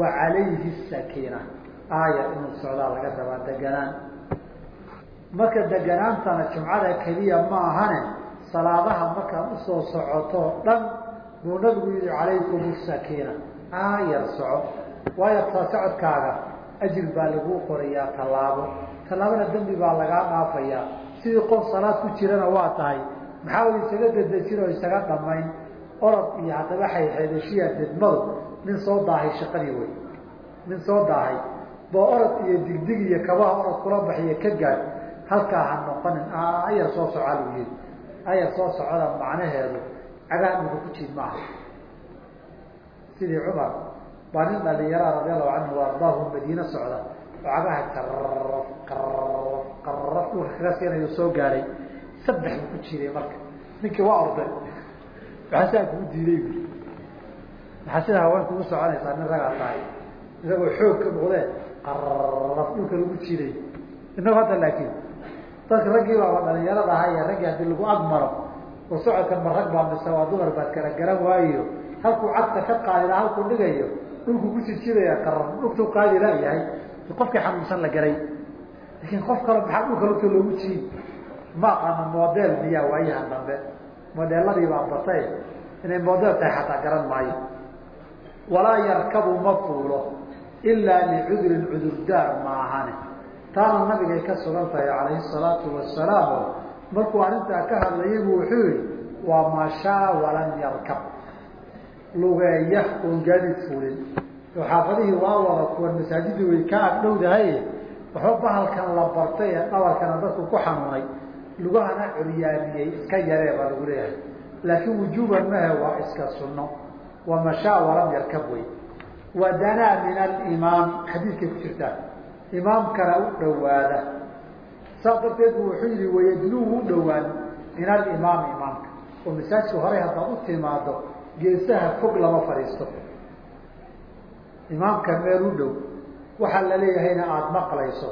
Speaker 1: wa calayhi sakiina aaya inuu socdaa laga rabaa deganaan marka deganaantana jumcada keliya ma ahane salaadaha markaad u soo socoto dhan buu nabigu yihi calaykum sakiina. Aayar soco. Waayo taa socodkaaga ajir baa laguu qorayaa tallaabo. Tallaabana dembi baa lagaa dhaafayaa. Sidii qof salaad ku jirana waa tahay. Maxaa way isaga dedejin oo isaga dhamayn orod iyo haddaba xayxeedashiya didmadu nin soo daahay shaqadii wey nin soo daahay. Boo orod iyo digdig iyo kabaha orod kula baxiyo ka gaad halkaa ha noqonin. Ayar soo soca lagu yiri ayar soo socoda macnaheedu. Cagaa dhulka ku jiid maaha. Sidii cumar baa nin dhalinyaraa radi allahu canhu ardaahu madiine socda. Oo cagaha karaf dhulka kaga soo gaaray. Saddex buu ku jiiday marka. Ninkii waa orday maxaa sidaa kugu diiday bu maxaa sidaa haweenka ugu soconaysaa nin ragaa tahay. Isagoo xoog ka muuqdee qaraf dhulka lagu jiiday inagu hadda laakiin dadka raggii baaba dhalinyarada ahaa iyo raggii haddii lagu ag maro socodkan ma rag baa mise waa dumar baad kala garan waayo. Halkuu cagta ka qaadila halkuu dhigayo dhulku ku jijidaya qaraf dhulkuu qaadi laayahay qofkii xanuunsan la garay laakiin qof kale maxaa dhulka lugta loogu jiid ma aqaano model miyaa waayahan dambe. Modeeladii baa batay inay model tahay xataa garan maayo. Walaa yarkabu ma fuulo ilaa licudrin cudurdaar ma ahane taana nabigay ka sugan tahay calayhi salaatu wasalaam. Markuu arrintaa ka hadlayay bu wuxuu yihi waa mashaa walam yarkab. Lugeeya oon gaadiid fuulin. Oo xaafadihii waa wada kuwan masaajidii way ka agdhowdahay waxba bahalkan la bartay ee dhabarkana dadku ku xanuunay. Lugahana curyaamiyey iska yaree baa lagu leeyahay. Laakiin wujuuban mahe waa iska sunno. Wa mashaa walam yarkab wey. Wa danaa min alimaam xadiidkay ku jirtaa imaamkana u dhowaada. Saas darteed bu wuxuu yihi wayadnuuhu u dhowaan min alimaami imaamka. Oo masaajidka horey haddaad u timaado geesaha fog lama fadhiisto. Imaamka meel u dhow waxaa la leeyahayna aada maqlayso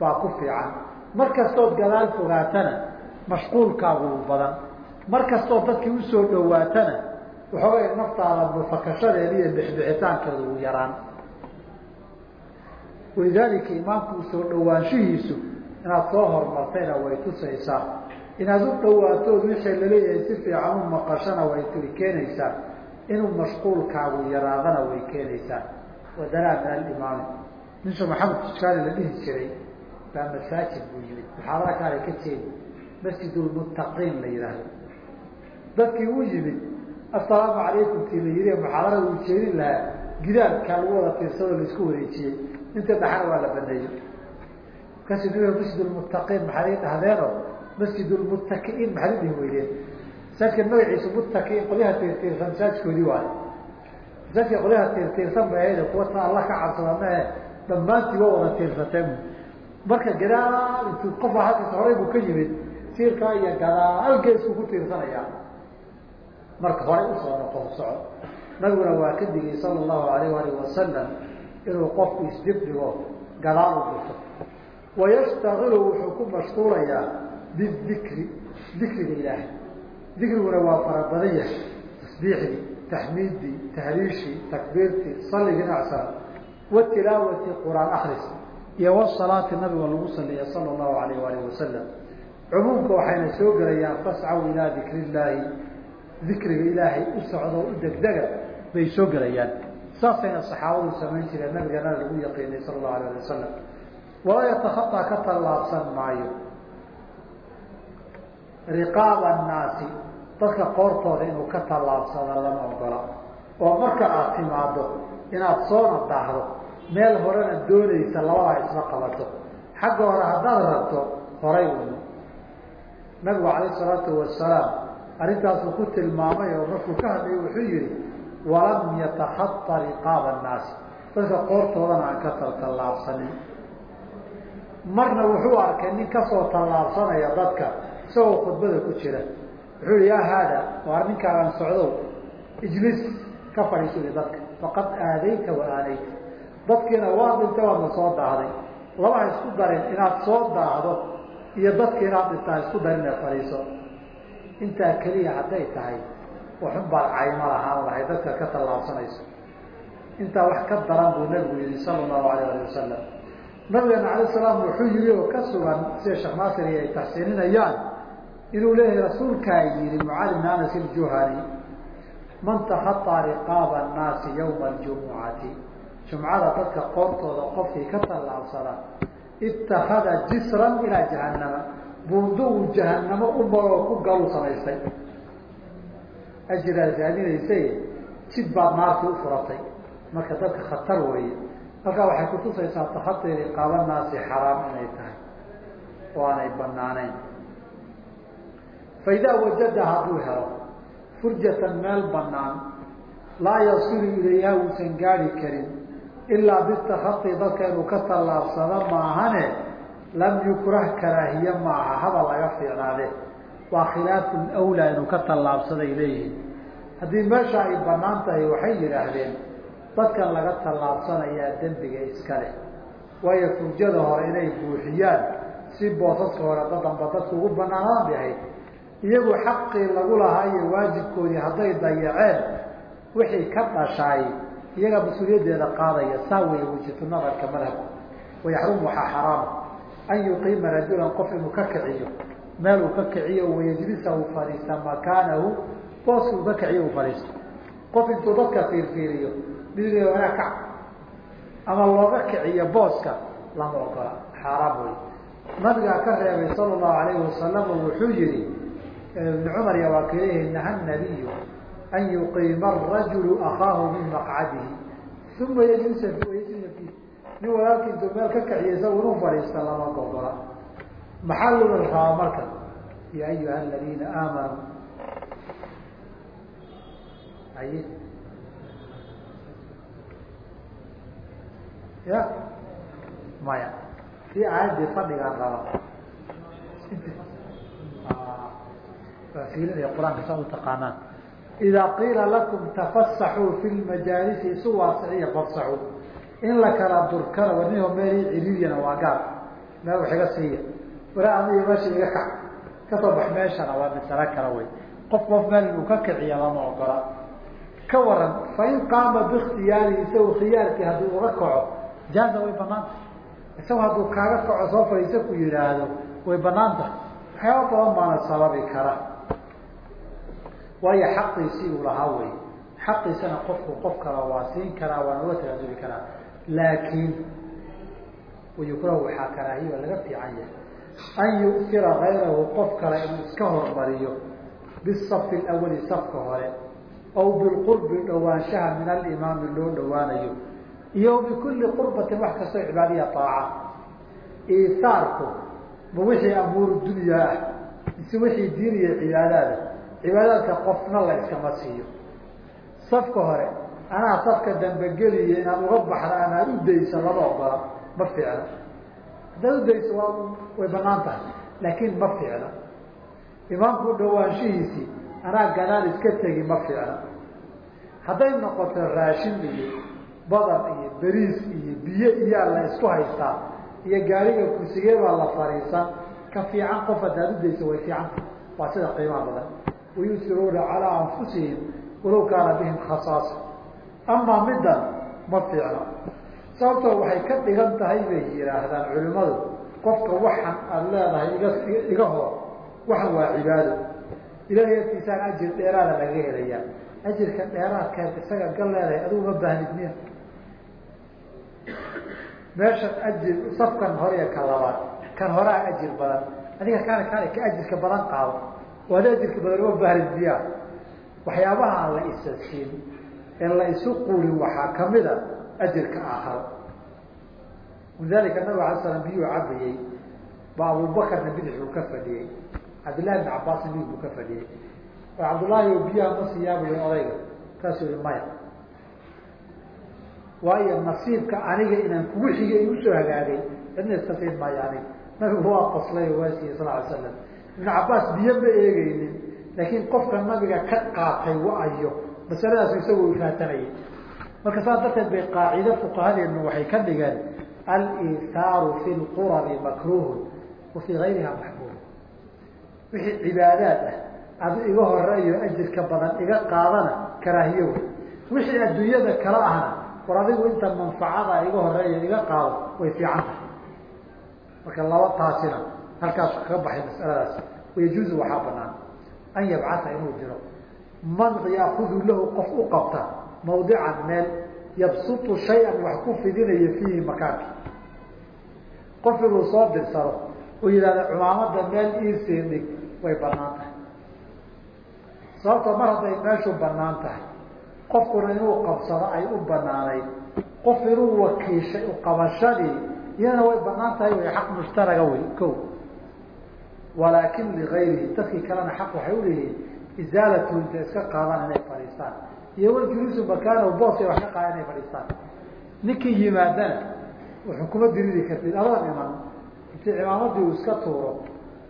Speaker 1: baa ku fiican. Mar kastood gadaal fogaatana mashquulkaagu badan. Mar kastood dadkii u soo dhowaatana waxoogay naftaada mufakashadeeda iyo bixbixitaankeedu uu yaraan walidaalika imaamku u soo dhowaanshihiisu inaad soo hormartayna way tusaysaa. Inaad u dhawaatood wixii la leeyahay si fiican u maqashana way way keenaysaa. Inuu mashquulkaagu yaraadana way keenaysaa. Wadanaa min alimaami maxamed tuskaani la dhihi jiray baa masaajid buu yimid muxaadara kaale ka jeedi. Masjidulmuttaqiin la yidhaahdo. Dadkii u yimid assalaamu calaykum tii la yidhi muxaadara uu jeedin lahaa. Gidaarkaa lagu wada tiirsadoo la isku wareejiyey inta dhaxana waa la baneeyey markaasuu nabiga masjidulmuttaqiin maxaad ii dhahdeeno masjidulmuttakiin maxaad u dhihi weydeen? Magaciisu muttakiin qolyaha tiirtiirsan masaajidkoodii waayo masaajidka qolyaha tiirtiirsan bay ahayd kuwa ta alla ka cabsada mahe dhammaantii waa wada tiirsateen. Marka gadaal intuu qofa halkaas horay buu ka yimid tiirkaa iyo gadaal geesku ku tiirsanaya. Marka horay u soo noqo soco nabiguna waa ka digay sala allahu alayh alih wasalam inuu qofku isdibdhigo gadaal u dhufto wayashtagilu wuxuu ku mashquulayaa bidikri dikriga ilaahay. Dikriguna waa fara badan yahay. Tasbiixdii taxmiiddii tahliishii takbiirtii salligii nacsan watilaawati quraan akris iyo wasalaati nabiga lagu saliya sala allahu alayh alih wasalam cumuumka waxayna soo gelayaan fascaw ilaa dikri illaahi dikriga ilaahay u socdo u degdega bay soo gelayaan saasayna saxaabadu samayn jireen. Nabigana lagu yaqiinay sala allahu alah ali wasalam walaa yatakhataa ka tallaabsan maayo. Riqaaba annaasi dadka qoortooda inuu ka tallaabsado lama ogola. Oo marka aada timaado inaad soona daahdo meel horena doonaysa labadaa isma qabato. Xagga hore haddaad rabto horay uno nabigu calayh isalaatu wasalaam arrintaasuu ku tilmaamay oo markuu ka hadlayay wuxuu yihi walam yatakhaa riqaaba annaasi dadka qoortoodana aan ka tallaabsanin. Marna wuxuu arkay nin ka soo tallaabsanaya dadka isagoo khudbada ku jira. Wuxuu yihi yaa haada waar ninkaagaan socdow ijlis ka fadhiisuli dadka. Faqad aadayta wa aanayta dadkiina waa dhintay waadna soo daahday. Labaha isku darin inaad soo daahdo iyo dadki inaad dhintaa isku darin ee fadhiiso. Intaa keliya hadday tahay waxun baad cayma lahaan lahay dadka ka tallaabsanayso. Intaa wax ka daran buu nabigu yihi sala allahu alayh ali wasalam nabigeena alayh salaam wuxuu yihi oo ka sugan sida sheekh naasiri ay taxsiininayaan inuu leeyahay rasuulkaa yihi mucaali bn anas iljuhani man takhataa riqaaba annaasi yawma aljumucati jumcada dadka qoortooda qofkii ka tallaabsada itakada jisran ilaa jahannama. Buundo uu jahanamo u maroo ku galu samaystay ajiraad raadinaysay jid baad naartii u furatay marka dadka khatar weeye halkaa waxay kutusaysaa takhatii riqaaba naasi xaraam inay tahay oo aanay banaanayn fa idaa wajada hadduu helo furjatan meel banaan laa yasilu ilayha uusan gaadi karin ilaa bitakhaii dadka inuu ka tallaabsado maahane lam yukrah karaahiye maaha haba laga fiicnaade waa khilaafu lwlaa inuu ka tallaabsaday leeyihiin haddii meesha ay bannaan tahay waxay yidhaahdeen dadkan laga tallaabsanayaa dembiga iska leh waayo furjada hore inay buuxiyaan si boosaska hore dadanba dadku ugu banaanaan bay ahayd iyagu xaqii lagu lahaa iyo waajibkoodii hadday dayaceen wixii ka dhashaay iyaga mas'uuliyaddeeda qaadaya saa wey wejatu nadarka madhabka wayaxrumu waxaa xaraama an yuqiima rajulan qof inuu ka kiciyo meel uu ka kiciyo wayajlisa uu fadhiista makaanahu booski uu ka kiciyo uu fadhiisto. Qof intuu dadka fiirfiiriyo bidiga wanaa kac ama looga kiciyo booska lama ogola. Xaaraam wey nabigaa ka reebay sala allahu alayhi wasalam wuxuu yihi ibn cumar iyo waa kaleeyahay naha nabiyu an yuqiima arajulu akaahu min maqcadihi. Uma yajlisa yajlisa fi nin walaalkii intuu meel ka kaxiya isaga inu fadhiista lama ogola maxaa lula rabaa marka? Ya ayuha aladiina aamanuu aye ya. Maya. Si aayaddii fadhigaan raba waa fiilinaya qur'aanka saa u taqaanaan. Idaa qiila lakum tafasaxuu fi lmajaalisi isu waasiciya fafsaxuu. In la kala durkana warniho meel ciriiriyana waa gaar. Meel wax iga siiya wara adiga meesha iga kac ka soo bax meeshana waa masalo kala wey qof qof meel inuu ka kiciya lama ogola. Ka waran fain qaama bikhtiyaarihi isagoo khiyaarkii haddii uga kaco jaaza way banaanta isagoo hadduu kaaga kaco soo fadhiisa ku yihaahdo way bannaan tahay. Waxyaaba badan baana sababi kara. Waayo xaqiisii uu lahaa wey xaqiisana qofku qof kala waa siin karaa waana uga talaasuli karaa. Laakiin wayukrahu waxaa karaahiya laga fiican yahay an yu'tira kayrahu qof kale inuu iska hormariyo bisafi lawali safka hore aw bilqurbi dhowaanshaha min alimaami loo dhowaanayo iyo bikulli qurbatin wax kastoo cibaadiya aaca iisaarku ma wixii amuuru dunya ah mise wixii diin iyo cibaadaada cibaadaadka qofna la iskama siiyo safka hore anaa safka dambegeliya inaad uga baxda anaad u dayso lama ogola ma fiicna haddaad udayso waa way bannaan tahay. Laakiin ma fiicna. Imaamku dhawaanshihiisii anaa gadaal iska tegi ma fiicna. Hadday noqoto raashin iyo badan iyo beriis iyo biyo iyaa la isku haystaa iyo gaariga kursigee baa la fariisan ka fiican qof haddaad udayso way fiicanta waa sida qiimaha badan. Wayusiruuna calaa anfusihim walow kaana bihim khasaasa amaa middan ma fiicno sababtoo waxay ka dhigan tahay bay yidhaahdaan culimmadu qofka waxan aada leedahay iga hor waxan waa cibaado. Ilahay agtiisaan ajir dheeraada laga helayaa. Ajirka dheeraadkeed isaga gal leedahay adigu ma baahnid miya meeshan ajir safkan hore ka labaad kan horaa ajir badan. Adiga kaana kaana ka ajirka badan qaado. Oo ajirka badan uma baahnid miya waxyaabaha aan la isa en la isu quulin waxaa kamida ajirka aakharo walidalika nabig alay slam biyuu cabayey ba abubakarna bidixuu ka fadhiyey cabdillahi bn cabaasna midig buu ka fadhiyey oo cabdullaahi biyaha ma siiyaabuy odayga kaasuu yihi maya. Waayo nasiibka aniga inaan kugu xigay u soo hagaagay cidna siin maayo aniga. Nabigu waa qoslay oo waa siiyey sal ly slam ibnu cabaas biyo ma eegeynin laakiin qofka nabiga ka qaatay waayo masaladaasu isagu ifaatanayay marka saas darteed bay qaacido fuqahadeenu waxay ka dhigeen aliithaaru fi lqurabi makruhun wa fii gayriha maxbuub wixii cibaadaad ah adu iga horeeyo ajirka badan iga qaadana karaahiyo wey wixii adduunyada kala ahna war adigu inta manfacada iga horeeyo iga qaado way fiican tahay. Marka laba taasina halkaas kaga baxay masaladaas. Wayajuuzu waxaa banaan an yabcata inuu diro man yaakudu lahu qof u qabta mawdican meel yabsutu shay-an wax ku fidinayo fiihi makaanki qof inuu soo dirsado oo yidhahda cumaamada meel iisii dhig way bannaan tahay. Sababtoo mar hadday meeshu bannaan tahay qofkuna inuu qabsado ay u banaanayd qof inuu wakiishay uqabashadii iyadana way bannaan tahay way xaq mushtaraga wey ko walaakin ligayrihi dadkii kalena xaq waxay uleeyihiin izaalatu inta iska qaadaan inay fadhiistaan iyo waljuluusu makaanahu booska wax ka qaada inay fadhiistaan. Ninkii yimaadana wuxuu kuma diridi kartid. Adoon iman intii cimaamadii uu iska tuuro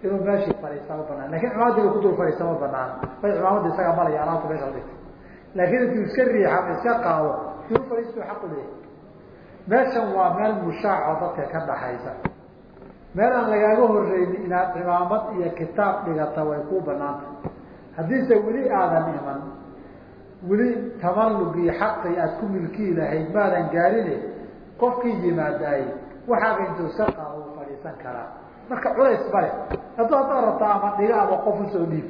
Speaker 1: inuu meeshii fadhiistaa ma banaan laakiin cimaamadii uu ku dul fadhiista ma banaan bay cimaamadii isaga malaya alaabta meesha la dhigtay. Laakiin intuu iska riixa iska qaado inuu fadhiistuu xaq u meeshan waa meel mushaaco dadka ka dhaxaysa. Meel aan lagaaga horreynin inaad cimaamad iyo kitaab dhigata way kuu banaanta haddiise weli aadan iman weli tamalugii xaqii aad ku milkii lahayd maadan gaarine qofkii yimaadaay waxaaga intuu iska qaado uu fadhiisan karaa. Marka culays bale hadduu haddaad rabtaa ama dhiga ama qof u soo dhiib.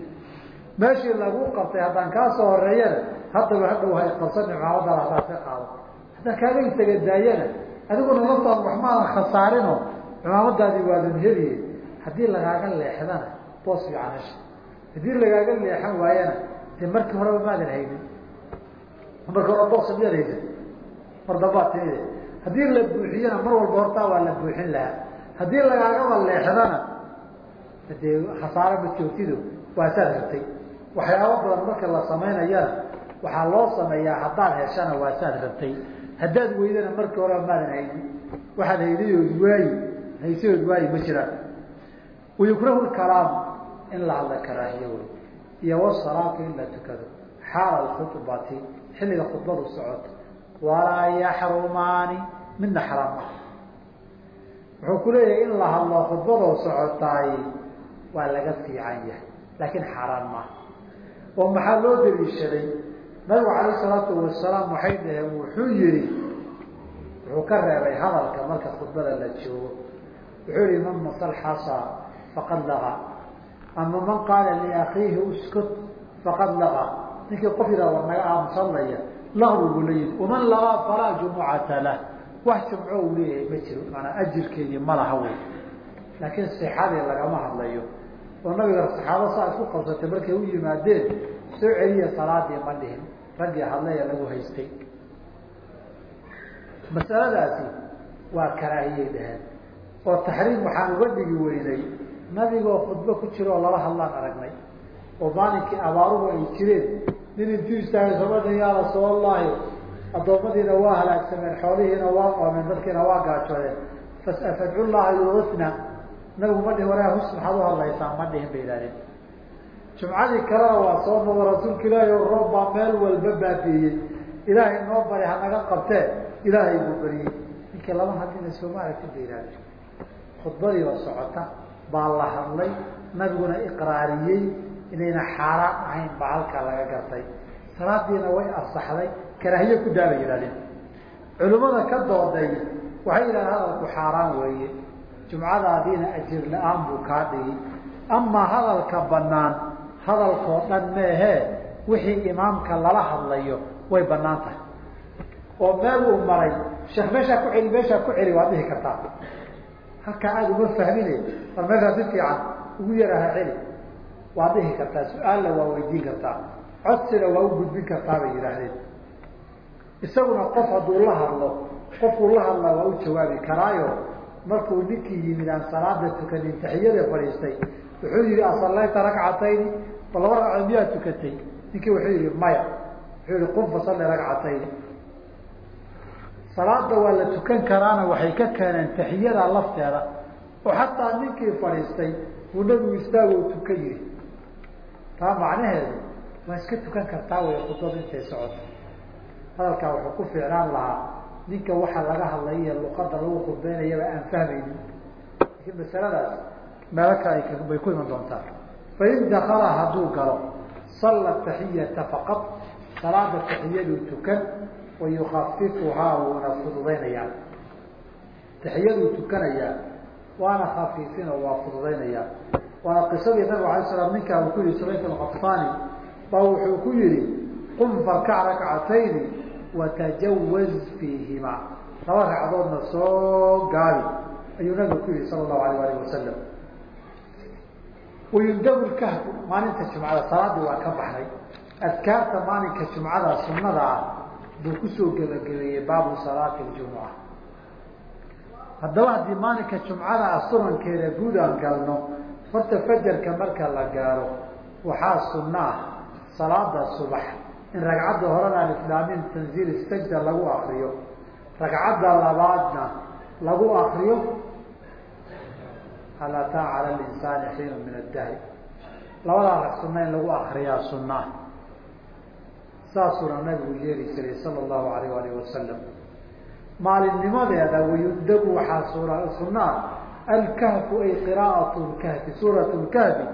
Speaker 1: Meeshii lagu qabtay haddaan kaa soo horeeyana haddaba hadhow hay qabsan cimaamada hadaa iska qaado haddaan kaaga isaga daayana adiguna laftaada wax maadan khasaarino. Cimaamadaadii waadan heliye haddii lagaaga leexdana boos fiican. Hesha haddii lagaaga leexan waayana de markii horeba maadan haynin marka hore haysan mar dambaad timide haddii la buuxiyana mar walba hortaa waa la buuxin lahaa. Haddii lagaagaba leexdana dee khasaaro ma joogtido waa saad rabtay waxyaabo badan marka la samaynayana waxaa loo sameeyaa haddaad heshana waa saad rabtay haddaad weydana markii horeba maadan haynin waxaad haydayood waayi haysayood waayi ma jiraan. Wayukrahu lkalaamu in la hadla karaahiyo wey iyo wasalaatu in la tukado. Xaala alkhubati xilliga khudbadu socoto walaa yaxrumaani midna xaraam ah. Wuxuu ku leeyahay in la hadlo khudbadoo socotaay waa laga fiican yahay laakiin xaaraan maaha oo maxaa loo daliishaday? Nabigu calayh salaatu wasalaam waxay dhaheen wuxuu yihi wuxuu ka reebay hadalka marka khudbada la joogo. Wuxuu yihi man masal xasa faqad laqa. Ama man qaala liakhiihi uskut faqad laqa ninkii qof yidhah war naga aamusanlaya lahwi buu leeyihi waman laqaa falaa jumucata lah. Wax jumco uu leeyahay ma jiro maanaa ajirkeedii ma laha wey. Laakiin sixadii lagama hadlayo. Oo nabiga saxaabo saa isku qabsatay markay u yimaadeen soo celiya salaadii ma dhihin. Raggii hadlaya lagu haystay. Masaladaasi waa karaahiyay dhaheen. Oo taxriim waxaan uga dhigi weynay nabigoo khudbo ku jira oo lala hadlaan aragnay oo maalinkii abaaruhu ay jireen nin intuu istaagay somadin yaa rasuulallahi addoommadiina waa halaagsameen xoolihiina waa qoomeen dadkiina waa gaajoodeen fadcu llaha yurisna nabigu ma dhihin waraa hus maxaad u hadlaysaa? Ma dhihin bay ihahdeen jumcadii kalena waa soo noqo rasuulka ilaahi oo roob meel walba baabiiyey ilaahay noo bari hanaga qabtee ilaahay buu bariyey. Ninkii lama hadlina sooma aragtid bay ihahdeen khudbadiiba socota baa la hadlay nabiguna iqraariyey inayna xaaraan ahayn baa halkaa laga gartay. Salaadiina way asaxday karaahiye ku daabay yihahdeen culimmada ka dooday waxay yidhahdeen hadalku xaaraan weeye. Jumcadaadiina ajir la'aan buu kaa dhigi amaa hadalka banaan hadalkoo dhan meehee wixii imaamka lala hadlayo way bannaan tahay. Oo meel uu maray sheekh meeshaa ku celi meeshaa ku celi waad dhihi kartaa. Halkaa aada uma fahmine bal meeshaa si fiican ugu yaraha celi waad dhihi kartaa su'aalna waa weydiin kartaa. Codsina waa u gudbin kartaa bay yidhaahdeen. Isaguna qof hadduu la hadlo qofkuu la hadlaa waa u jawaabi karaayo. Markuu ninkii yimid aan salaada tukanin taxiyada fadhiistay wuxuu yihi asallayta rakcatayni? Bal laba ragcadood miyaa tukatay? Ninkii wuxuu yihi maya. Wuxuu yihi qum fasalli rakcatayni. Salaada waa la tukan karaana waxay ka keeneen taxiyada lafteeda. Oo xataa ninkii fadhiistay buu nabigu istaago tukan yihi taa macnaheedu waa iska tukan kartaa way khudbadu intay socoto. Hadalkaa wuxuu ku fiicnaan lahaa ninka waxa laga hadlaya iyo luqada lagu khudbeynayaba aan fahmaynin. Laakiin masaladaas meelo kale bay ku iman doontaa fain dakala hadduu galo salla taxiyata faqad salaada taxiyaduu tukan wayukafifuhaa wuuna fududaynayaa. Taxiyaduu tukanayaa waana khafiifino waa fududaynayaa waana qisadii nabig alay slam ninkaa uu ku yihi sulayk alkafani baa wuxuu ku yihi qum farkac rakcatayni watajawaz fiihima. Laba ragcadoodna soo gaabi ayuu nabigu ku yihi sala allahu alayh alih wasalam wayundabu lkahfu maalinta jumcada salaadii waa ka baxnay adkaarta maalinka jumcada sunada ah buu ku soo gebagabeeyey baabu salaati ljumuca haddaba haddii maalinka jumcada ah sunankeeda guud aan galno horta fajarka marka la gaaro waxaa sunno ah salaada subax. In ragcadda horena alislaamin tanziil sajda lagu akriyo ragcadda labaadna lagu akriyo hal ataa cala linsaani xiinu min addahi labadaa rag sunna in lagu akriyaa sunnaah saasuuna nabigu yeeri jiray sala allahu alayh alih wasalam maalinnimadeeda wayundabu waxaa suura sunnaa alkahfu ay qiraa'at lkahfi suurat lkahfi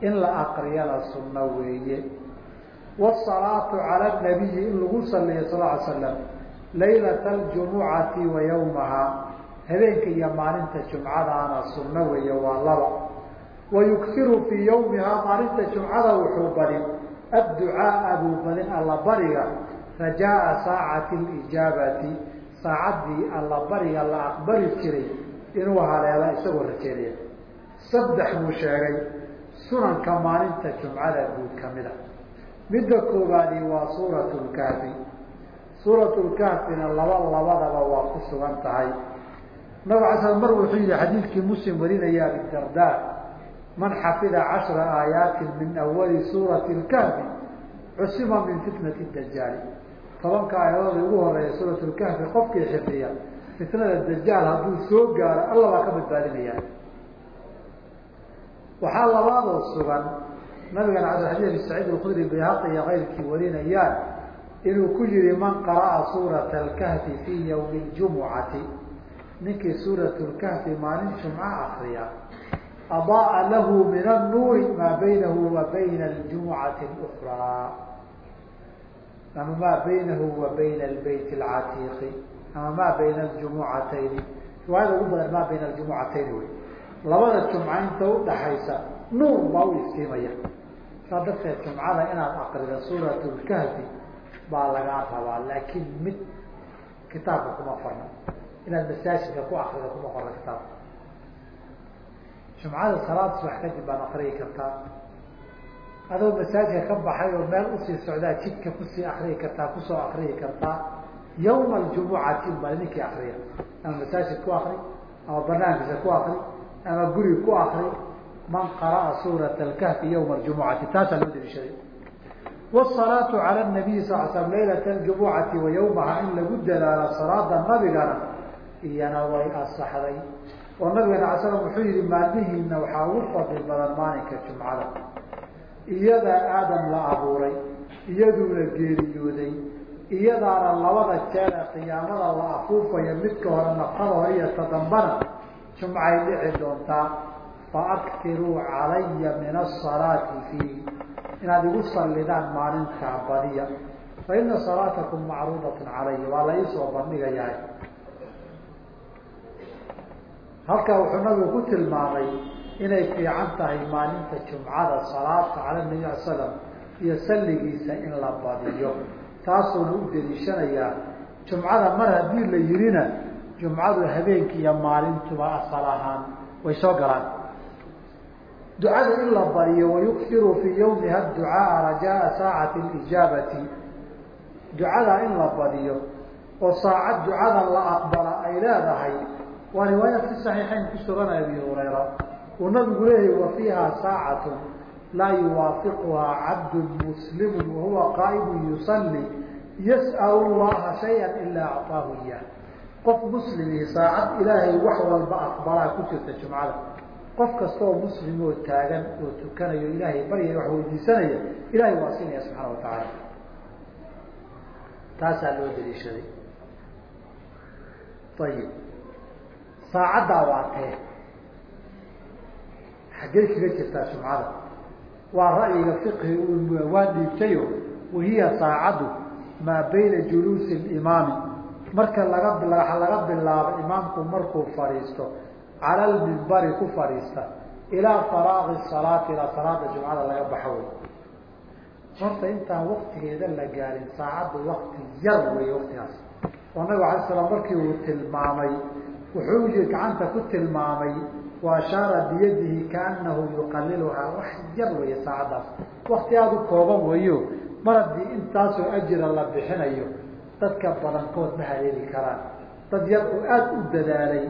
Speaker 1: in la akriyada sunno weeye. Wsalaatu cala nabiyi in lagu saliyo sal ly slam laylata aljumucati wa yawmahaa habeenka iyo maalinta jumcadaana sunno weeye waa laba. Wa yukfiru fii yawmihaa maalinta jumcada wuxuu badin adducaaa buu badin allabariga rajaaa saacati lijaabati saacaddii allabariga la aqbali jiray inuu haleela isagoo rajeynaya saddex buu sheegay sunanka maalinta jumcada guud ka mid a. Midda koobaadi waa suurat lkahfi suurat lkahfina laba labadaba waa ku sugan tahay. Nabig ala sl mar wuxuu yihi xadiidkii muslim warinaya abidarda man xafida cashra aayaatin min awali suurati lkahfi cusima min fitnati dajaali tobanka aayadooda ugu horreeya suurat lkahfi qofkii xifdiya fitnada dajaal hadduu soo gaaro alla baa ka badbaadinaya. Waxaa labaadoo sugan nabigana xadii abi saciid alkhudri bayhaqi iyo kayrkii warinayaan inuu ku yihi man qara'a suurata alkahfi fii ywmi ljumucati ninkii suurat lkahfi maalin jumco akriya adaaa lahu min annuuri maa baynahu wa bayna ljumucati اkraa ama maa baynahu wa bayna lbayt اlcatiiqi ama maa bayna aljumucatayni riwaayada ugu badan maa bayna aljumucatayni wey. Labada jumca inta udhaxaysa nuur baa u iftiimaya. Saa darteed jumcada inaad akrido suurat lkahfi baa lagaa rabaa laakiin mid kitaabka kuma qorna inaad masaajidka ku akrido kuma qorna kitaabka jumcada salaad subax kadib baad akriyi kartaa. Adoo masaajidka ka baxay oo meel u sii socdaa jidka ku sii akriyi kartaa ku soo akriyi kartaa yawma aljumucati baa ninkii akriya ama masaajid ku akri ama banaankiisa ku akri ama guri ku akri man qara'a suurat alkahfi yawma aljumucati taasaa loo daliishaday wsalaatu cala nabiyi sal slam laylata aljumucati wa yawmaha in lagu dadaalo salaada nabigana iyana way asaxday oo nabigeena ala slam wuxuu yihi maalmihiina waxaa ugu fadli badan maalinka jumcada iyadaa aadam la abuuray iyaduuna geeriyooday iyadaana labada jeere qiyaamada la afuufayo midka hore nafkada hore iyo tadambana jumcay dhici doontaa faaktiruu calaya min asalaati fiih. Inaad igu sallidaan maalintaa badiya. Fa ina salaatakum macruudatun calaya waa la iisoo bandhigayahay. Halkaa wuxuu nabigu ku tilmaamay inay fiican tahay maalinta jumcada salaata cala nabi al slam iyo salligiisa in la badiyo taasuuna u deliishanayaa jumcada mar haddii la yihina jumcadu habeenki iyo maalintuba asal ahaan way soo galaan. Ducada in la bariyo wayukfiru fii yawmiha ducaaa rajaaa saacati lijaabati ducada in la badiyo oo saacad ducada la aqbala ay leedahay waa riwaayad fi saxiixayn ku sugan abi hurayra uu nabigu leeyahy wa fiiha saacatu laa yuwaafiquhaa cabdu muslimu wahuwa qaa'imu yusalli yas'al llaha shaya ilaa acطaahu iyah qof muslimii saacad ilaahay wax walba aqbalaa ku jirta jumcada. Qof kastaoo muslim oo taagan oo tukanayo ilaahay baryaya wax weydiisanaya ilahay waa siinaya subxaana watacaala taasaa loo daliishaday ayib saacaddaa waa tee. Xaggey kaga jirtaa jumcada waa ra'yiga fiqhi waa dhiibtayo wahiya saacaddu maa bayna juluusi limaami marka laga laga bilaabo imaamku markuu fadhiisto cala lmimbari ku fadhiista ilaa faraaqi salaati ilaa salaada jumcada laga baxo wey horta intaan waktigeeda la gaarin saacaddu wakti yar wey waktigaas oo nabigu alay slam markii uu tilmaamay wuxuu gacanta ku tilmaamay wa ashaara biyadihi kaanahu yuqaliluhaa wax yar weeye saacaddaas wakti aada u kooban weeyo mar haddii intaasoo ajira la bixinayo dadka badankood ma haleeli karaan. Dad yar oo aada u dadaalay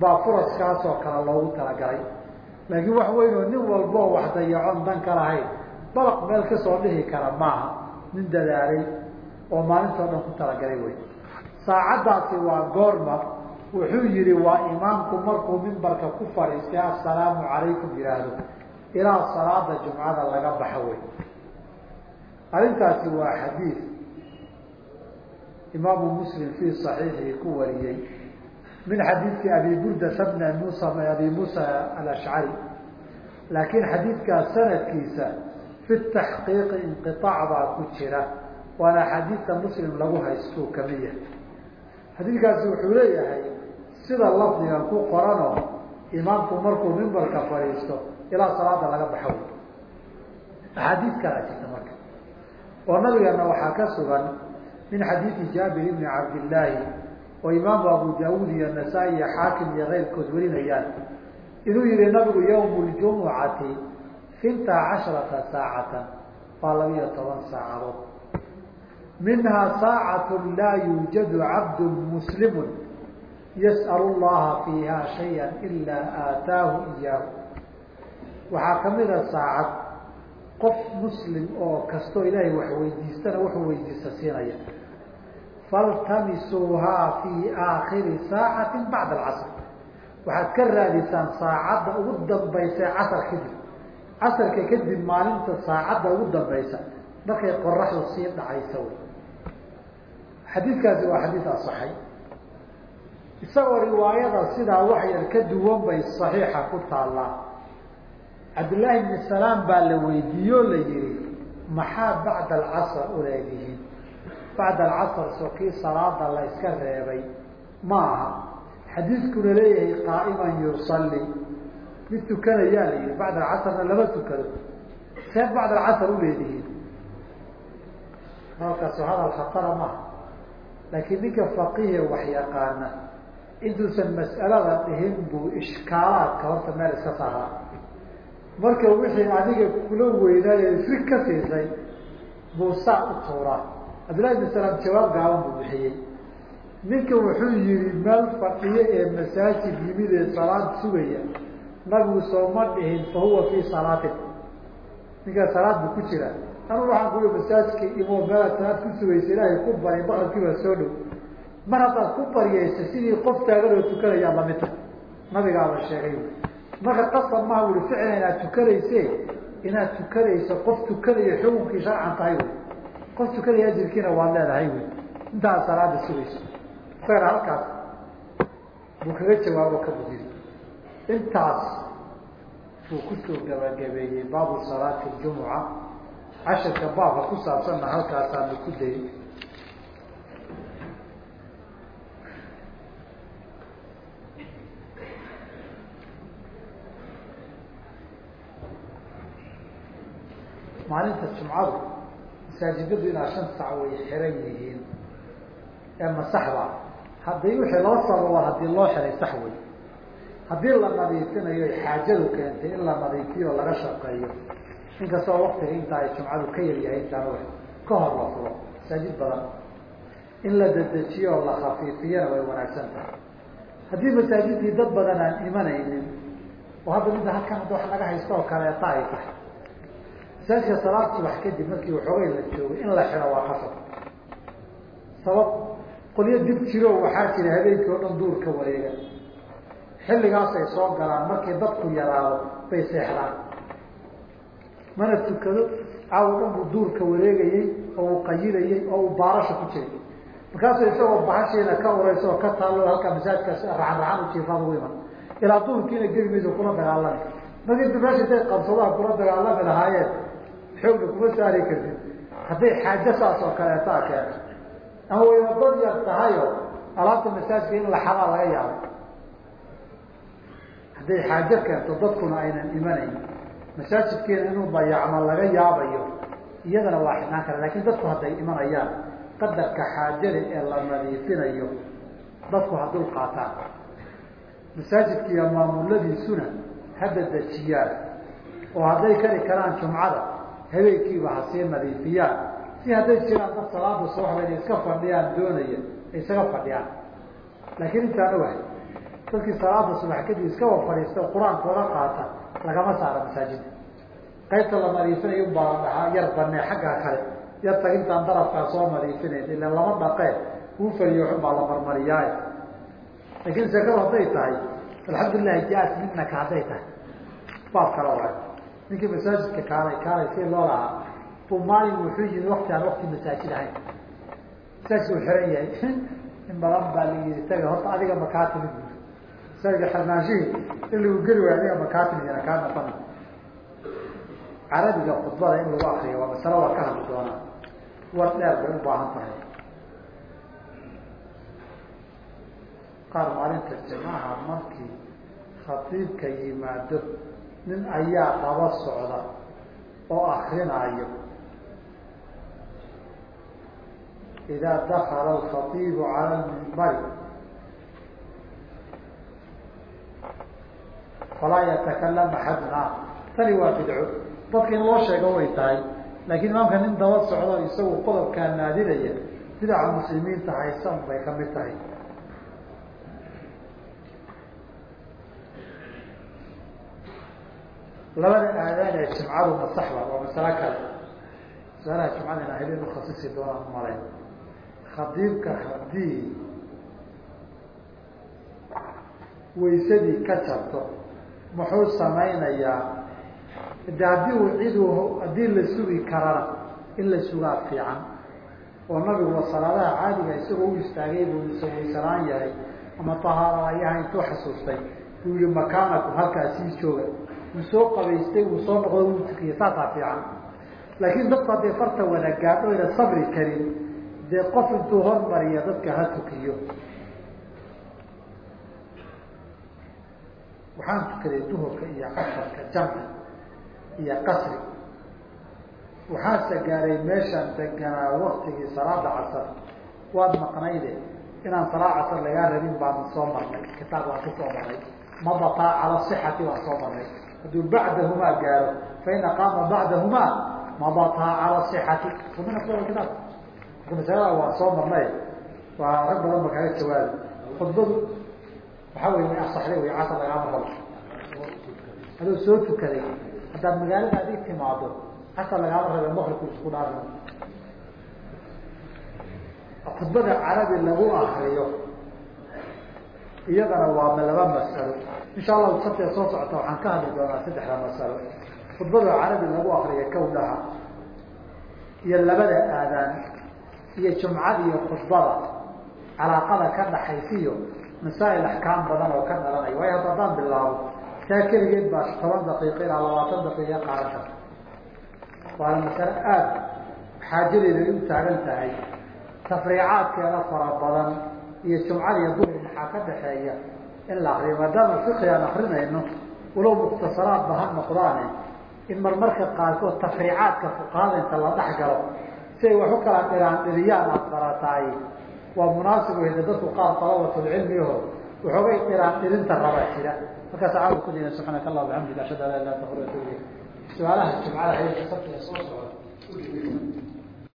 Speaker 1: baa furaskaasoo kale loogu talagalay. Laakiin wax weynoo nin walboo wax dayacon dan ka lahayn balaq meel ka soo dhihi kara maaha. Nin dadaalay oo maalintoo dhan ku talagalay wey saacaddaasi waa goorma wuxuu yihi waa imaamku markuu mimbarka ku fadhiistay assalaamu calaykum yihaahdo ilaa salaada jumcada laga baxo wey arrintaasi waa xadiid imaamu muslim fii صaxiixihi ku wariyey min xadiidki abi burdata bna musa abi muusa alashcari laakiin xadiidkaas sanadkiisa fi taxqiiqi inqiطaac baa ku jira waana xadiidka muslim lagu haystuu ka mid yahay. Xadiidkaasi wuxuu leeyahay sida lafdigan ku qoranoo imaamku markuu mimbarka fadhiisto ilaa salaada laga baxo. Axaadiid kalaa jirta marka. Oo nabigeena waxaa ka sugan min xadiidi jaabir ibni cabdillaahi oo imaamu abu daawuud iyo nasaa-i iyo xaakim iyo keyrkood warinayaan. Inuu yihi nabigu yawmu ljumucati fintaa casharata saacatan waa laba iyo toban saacadood. Minhaa saacatu laa yuujadu cabdu muslimu yas'al llaha fiiha shaya ilaa aataahu iyaahu waxaa kamida saacad qof muslim oo kastoo ilaahay wax weydiistana wuxuu weydiista siinaya. Faltamisuuhaa fii aakhiri saacati bacda alcasr waxaad ka raadisaan saacadda ugu dambaysa casar kadib. Casarka kadib maalinta saacadda ugu dambaysa. Markay qoraxdu sii dhacaysa xadiidkaasi waa xadiid asaxay isagoo riwaayada sidaa wax yar ka duwan bay saxiixa ku taallaa. Cabdillaahi bni salaam baa la weydiiye la yihi maxaa bacda alcasr uleedihiin bacda alcasr soo kii salaada la yska reebay ma aha. Xadiidkuna leeyahay qaa'iman yusalli. Mid tukanayaa la yihi bacda alcasrna lama tukado. See bacda alcasr uleedihiin halkaasoo hadal khatara maaha laakiin ninka faqihe wax yaqaana intuusan mas'alada dhihin buu ishkaalaadka horta meel iska saaraa marka wixii adiga kula weynaayo fri ka siisay buu saa u tuuraa. Cabdillahi ibn salaam jawaab gaaban buu bixiyey. Ninka wuxuu yihi meel fadhiyo ee masaajid yimid ee salaad sugaya nabigu sooma dhihin fa huwa fii salaatin ninkaa salaad buu ku jiraa. Anu waxaan kuui masaajidka imo meelaad salaad ku sugaysa ilaahay ku bari maqrabkii baa soo dhow mar haddaad ku baryaysa sidii qof taagan oo tukanayaa la mid tahay nabigaaba sheegay. Marka qasab maha uli ficila inaad tukanayse inaad tukanayso qof tukanayo xukunkii sharcan tahay wy qof tukanaya ajirkiina waad leedahay wy intaad salaada sugayso. Isagana halkaas. Buu kaga jawaabo ka bujiri intaas buu ku soo gabagabeeyey baabu salaati jumuca cashirka baabka ku saabsanna halkaasaanu ku dayin maalinta jumcadu masaajidadu inaa shan sac way xiran yihiin ee masaxda haddii wixii loo sababa haddii loo xiray sax wey haddii la nadiifinayo xaajadu keentay in la nadiifiyo laga shaqeeyo. Inkastoo waktiga inta ay jumcadu ka yaryahay intaan w ka hor la furo masaajid badan. In la dedejiyo oo la khafiifiyana way wanaagsan tahay. Haddii masaajidkii dad badan aan imanaynin oo hadda midda halkan hadda wax naga haysto oo kaleeta ay tahay masaajidka salaad subax kadib markii waxoogay la joogay in la xiro waa qasab. Sabab qolyo dib jiro waxaa jira habeenkii oo dhan duur ka wareega xilligaas ay soo galaan markii dadku yaraado bay seexdaan. Mana tukado caawo dhan buu duurka wareegayey oo uu qayilayey oo uu baarasha ku jiray. Markaasuu isagoo bahashiina ka uraysa oo ka taallo halkaa masaajidkaas raxan raxan u jiifaan ugu iman. Ilaa duurkiina geli mayso kula dagaalami markii meesha day qabsadaan kula dagaalami lahaayeen xoogna kuma saari kartid. Hadday xaajo saas oo kaleetaa keento ama wayna dad yar tahayo. Alaabta masaajidka in la xadaa laga yaabo. Hadday xaajo keento dadkuna aynan imanayn. Masaajidkeena inuu dayacmo laga yaabayo iyadana waa xidhnaan kara. Lakin dadku hadday imanayaan qadarka xaajada ee la nadiifinayo dadku ha dul qaataan. Masaajidkiiyo maamuladiisuna hadda dejiyaan. Oo hadday kari karaan jumcada habeenkiiba ha nadiifiyaan. Si hadday jiraan dad salaada subaxda inay iska fadhiyaan doonaya ay isaga fadhiyaan. Laakiin intaan ogahay dadkii salaada subax kadib iskaba fadhiista qur'aankooda qaata lagama saaro masaajida qaybta la nadiifinayo ubaa dhahaa yar banee xaggaa kale. Yar tag intaan darafkaa soo nadiifinaysa ila lama dhaqee kuu fariyo xun baa la marmariyaaye laakiin sekadu hadday tahay alxamdulilahi jaas midnaka hadday tahay. Baab kala waay ninkii masaajidka kaalay kaalay si loo lahaa buu maalin wuxuu yimi wakti aan wakti masaajid ahayn. Masaajidka uu xiran yahay in badan baa la yii taga horta adiga makaa timid masaajidka xirnaanshihii in lagu geli waayo adiga makaa timidna kaa noqona carabiga khudbada in lagu akriyo waa masalo waa ka hadli doonaa. War dheer bay u baahan tahay. Qaar maalinta jimcaha markii khatiibka yimaado nin ayaa daba socda oo akrinaayo idaa dakala alkhatiibu cala lmimbari falaa yatakalam axaduna tani waa bidco. Dadka in loo sheego way tahay. Laakiin imaamka nin daba socdo isagu qodobkaa naadinaya bidaca muslimiinta haysan bay ka mid tahay labada aadaan ee jimcadu masaxba waa masalo kale. Masalaha jimcadana habeen ukhasisi doonaan umalayn khadiibka haddii waysadii ka jabto muxuu samaynayaa. De haddii uu cidu haddii la sugi karana in la sugaa fiican oo nabiguba salaadaha caadiga isagoo u istaagay buu isawaysanaan yahay ama tahaara ayaha intuu xasuustay buu yihi makaanakum halkaa sii jooga. Wuu soo qabaystay wuu soo noqdo wuu tukiyey saasaa fiican. Laakiin dadku hadday farta wada gaadho ayna sabri karin dee qof intuu hormariya dadka ha tukiyo. Waxaan tukaday duhurka iyo casarka jamci iyo qasri. Waxaase gaaray meeshaan deganaa waktigii salaada casar. Waad maqnayde inaan salaad casar lagaa rabin baan soo marnay. Kitaab waan ku soo marnay madataa cala sixati waan soo marnay hadduu bacdahumaa gaaro fain aqaama bacdahumaa madataa cala sixati. Marka masalada waan soo marnay. Waa rag badan ba kaga jawaabi khudbadu waxaa wey way asaxday way casar lagaama rabo adoo soo tukaday haddaad magaalada adig timaado casar lagaama rabe maqribku isku dhaafin khudbada carabi lagu akriyo iyadana waa laba masalo. Insha allahu sabtee soo socota waxaan ka hadli doonaa saddexda masalo. Khudbada carabi lagu akriyo kawdhaha iyo labada aadaan iyo jumcada iyo khudbada calaaqada ka dhaxaysiyo masaa'il axkaam badan oo ka dhalanaya. Waayo hadda haddaan bilaabo taa keligeed baa toban daqiiqa ilaa labaatan daqiiqa qaadan karta waana masale aada xaajadeeda ay u taagan tahay. Tafriicaadkeeda fara badan iyo jumcada iyo maxaa ka dhaxeeya in la akriyo maadaama fiqi aan akrinayno walow mukhtasaraadba ha noqdaane in marmarka qaarkood tafriicaadka fuqahada inta la dhex galo si ay wax u kala dhiraan dhiriyaan aad barataay waa munaasib weyda dadku qaar dalabatulcilmiho waxoogay dhiraan dhirinta raba jira markaas caawa ku dina subxaanaka allah bixamdika ashhadu an la ilaha illa anta astaghfiruka wa atubu ilayk. Su'aalaha jumcada hayeenka sabtiga soo socda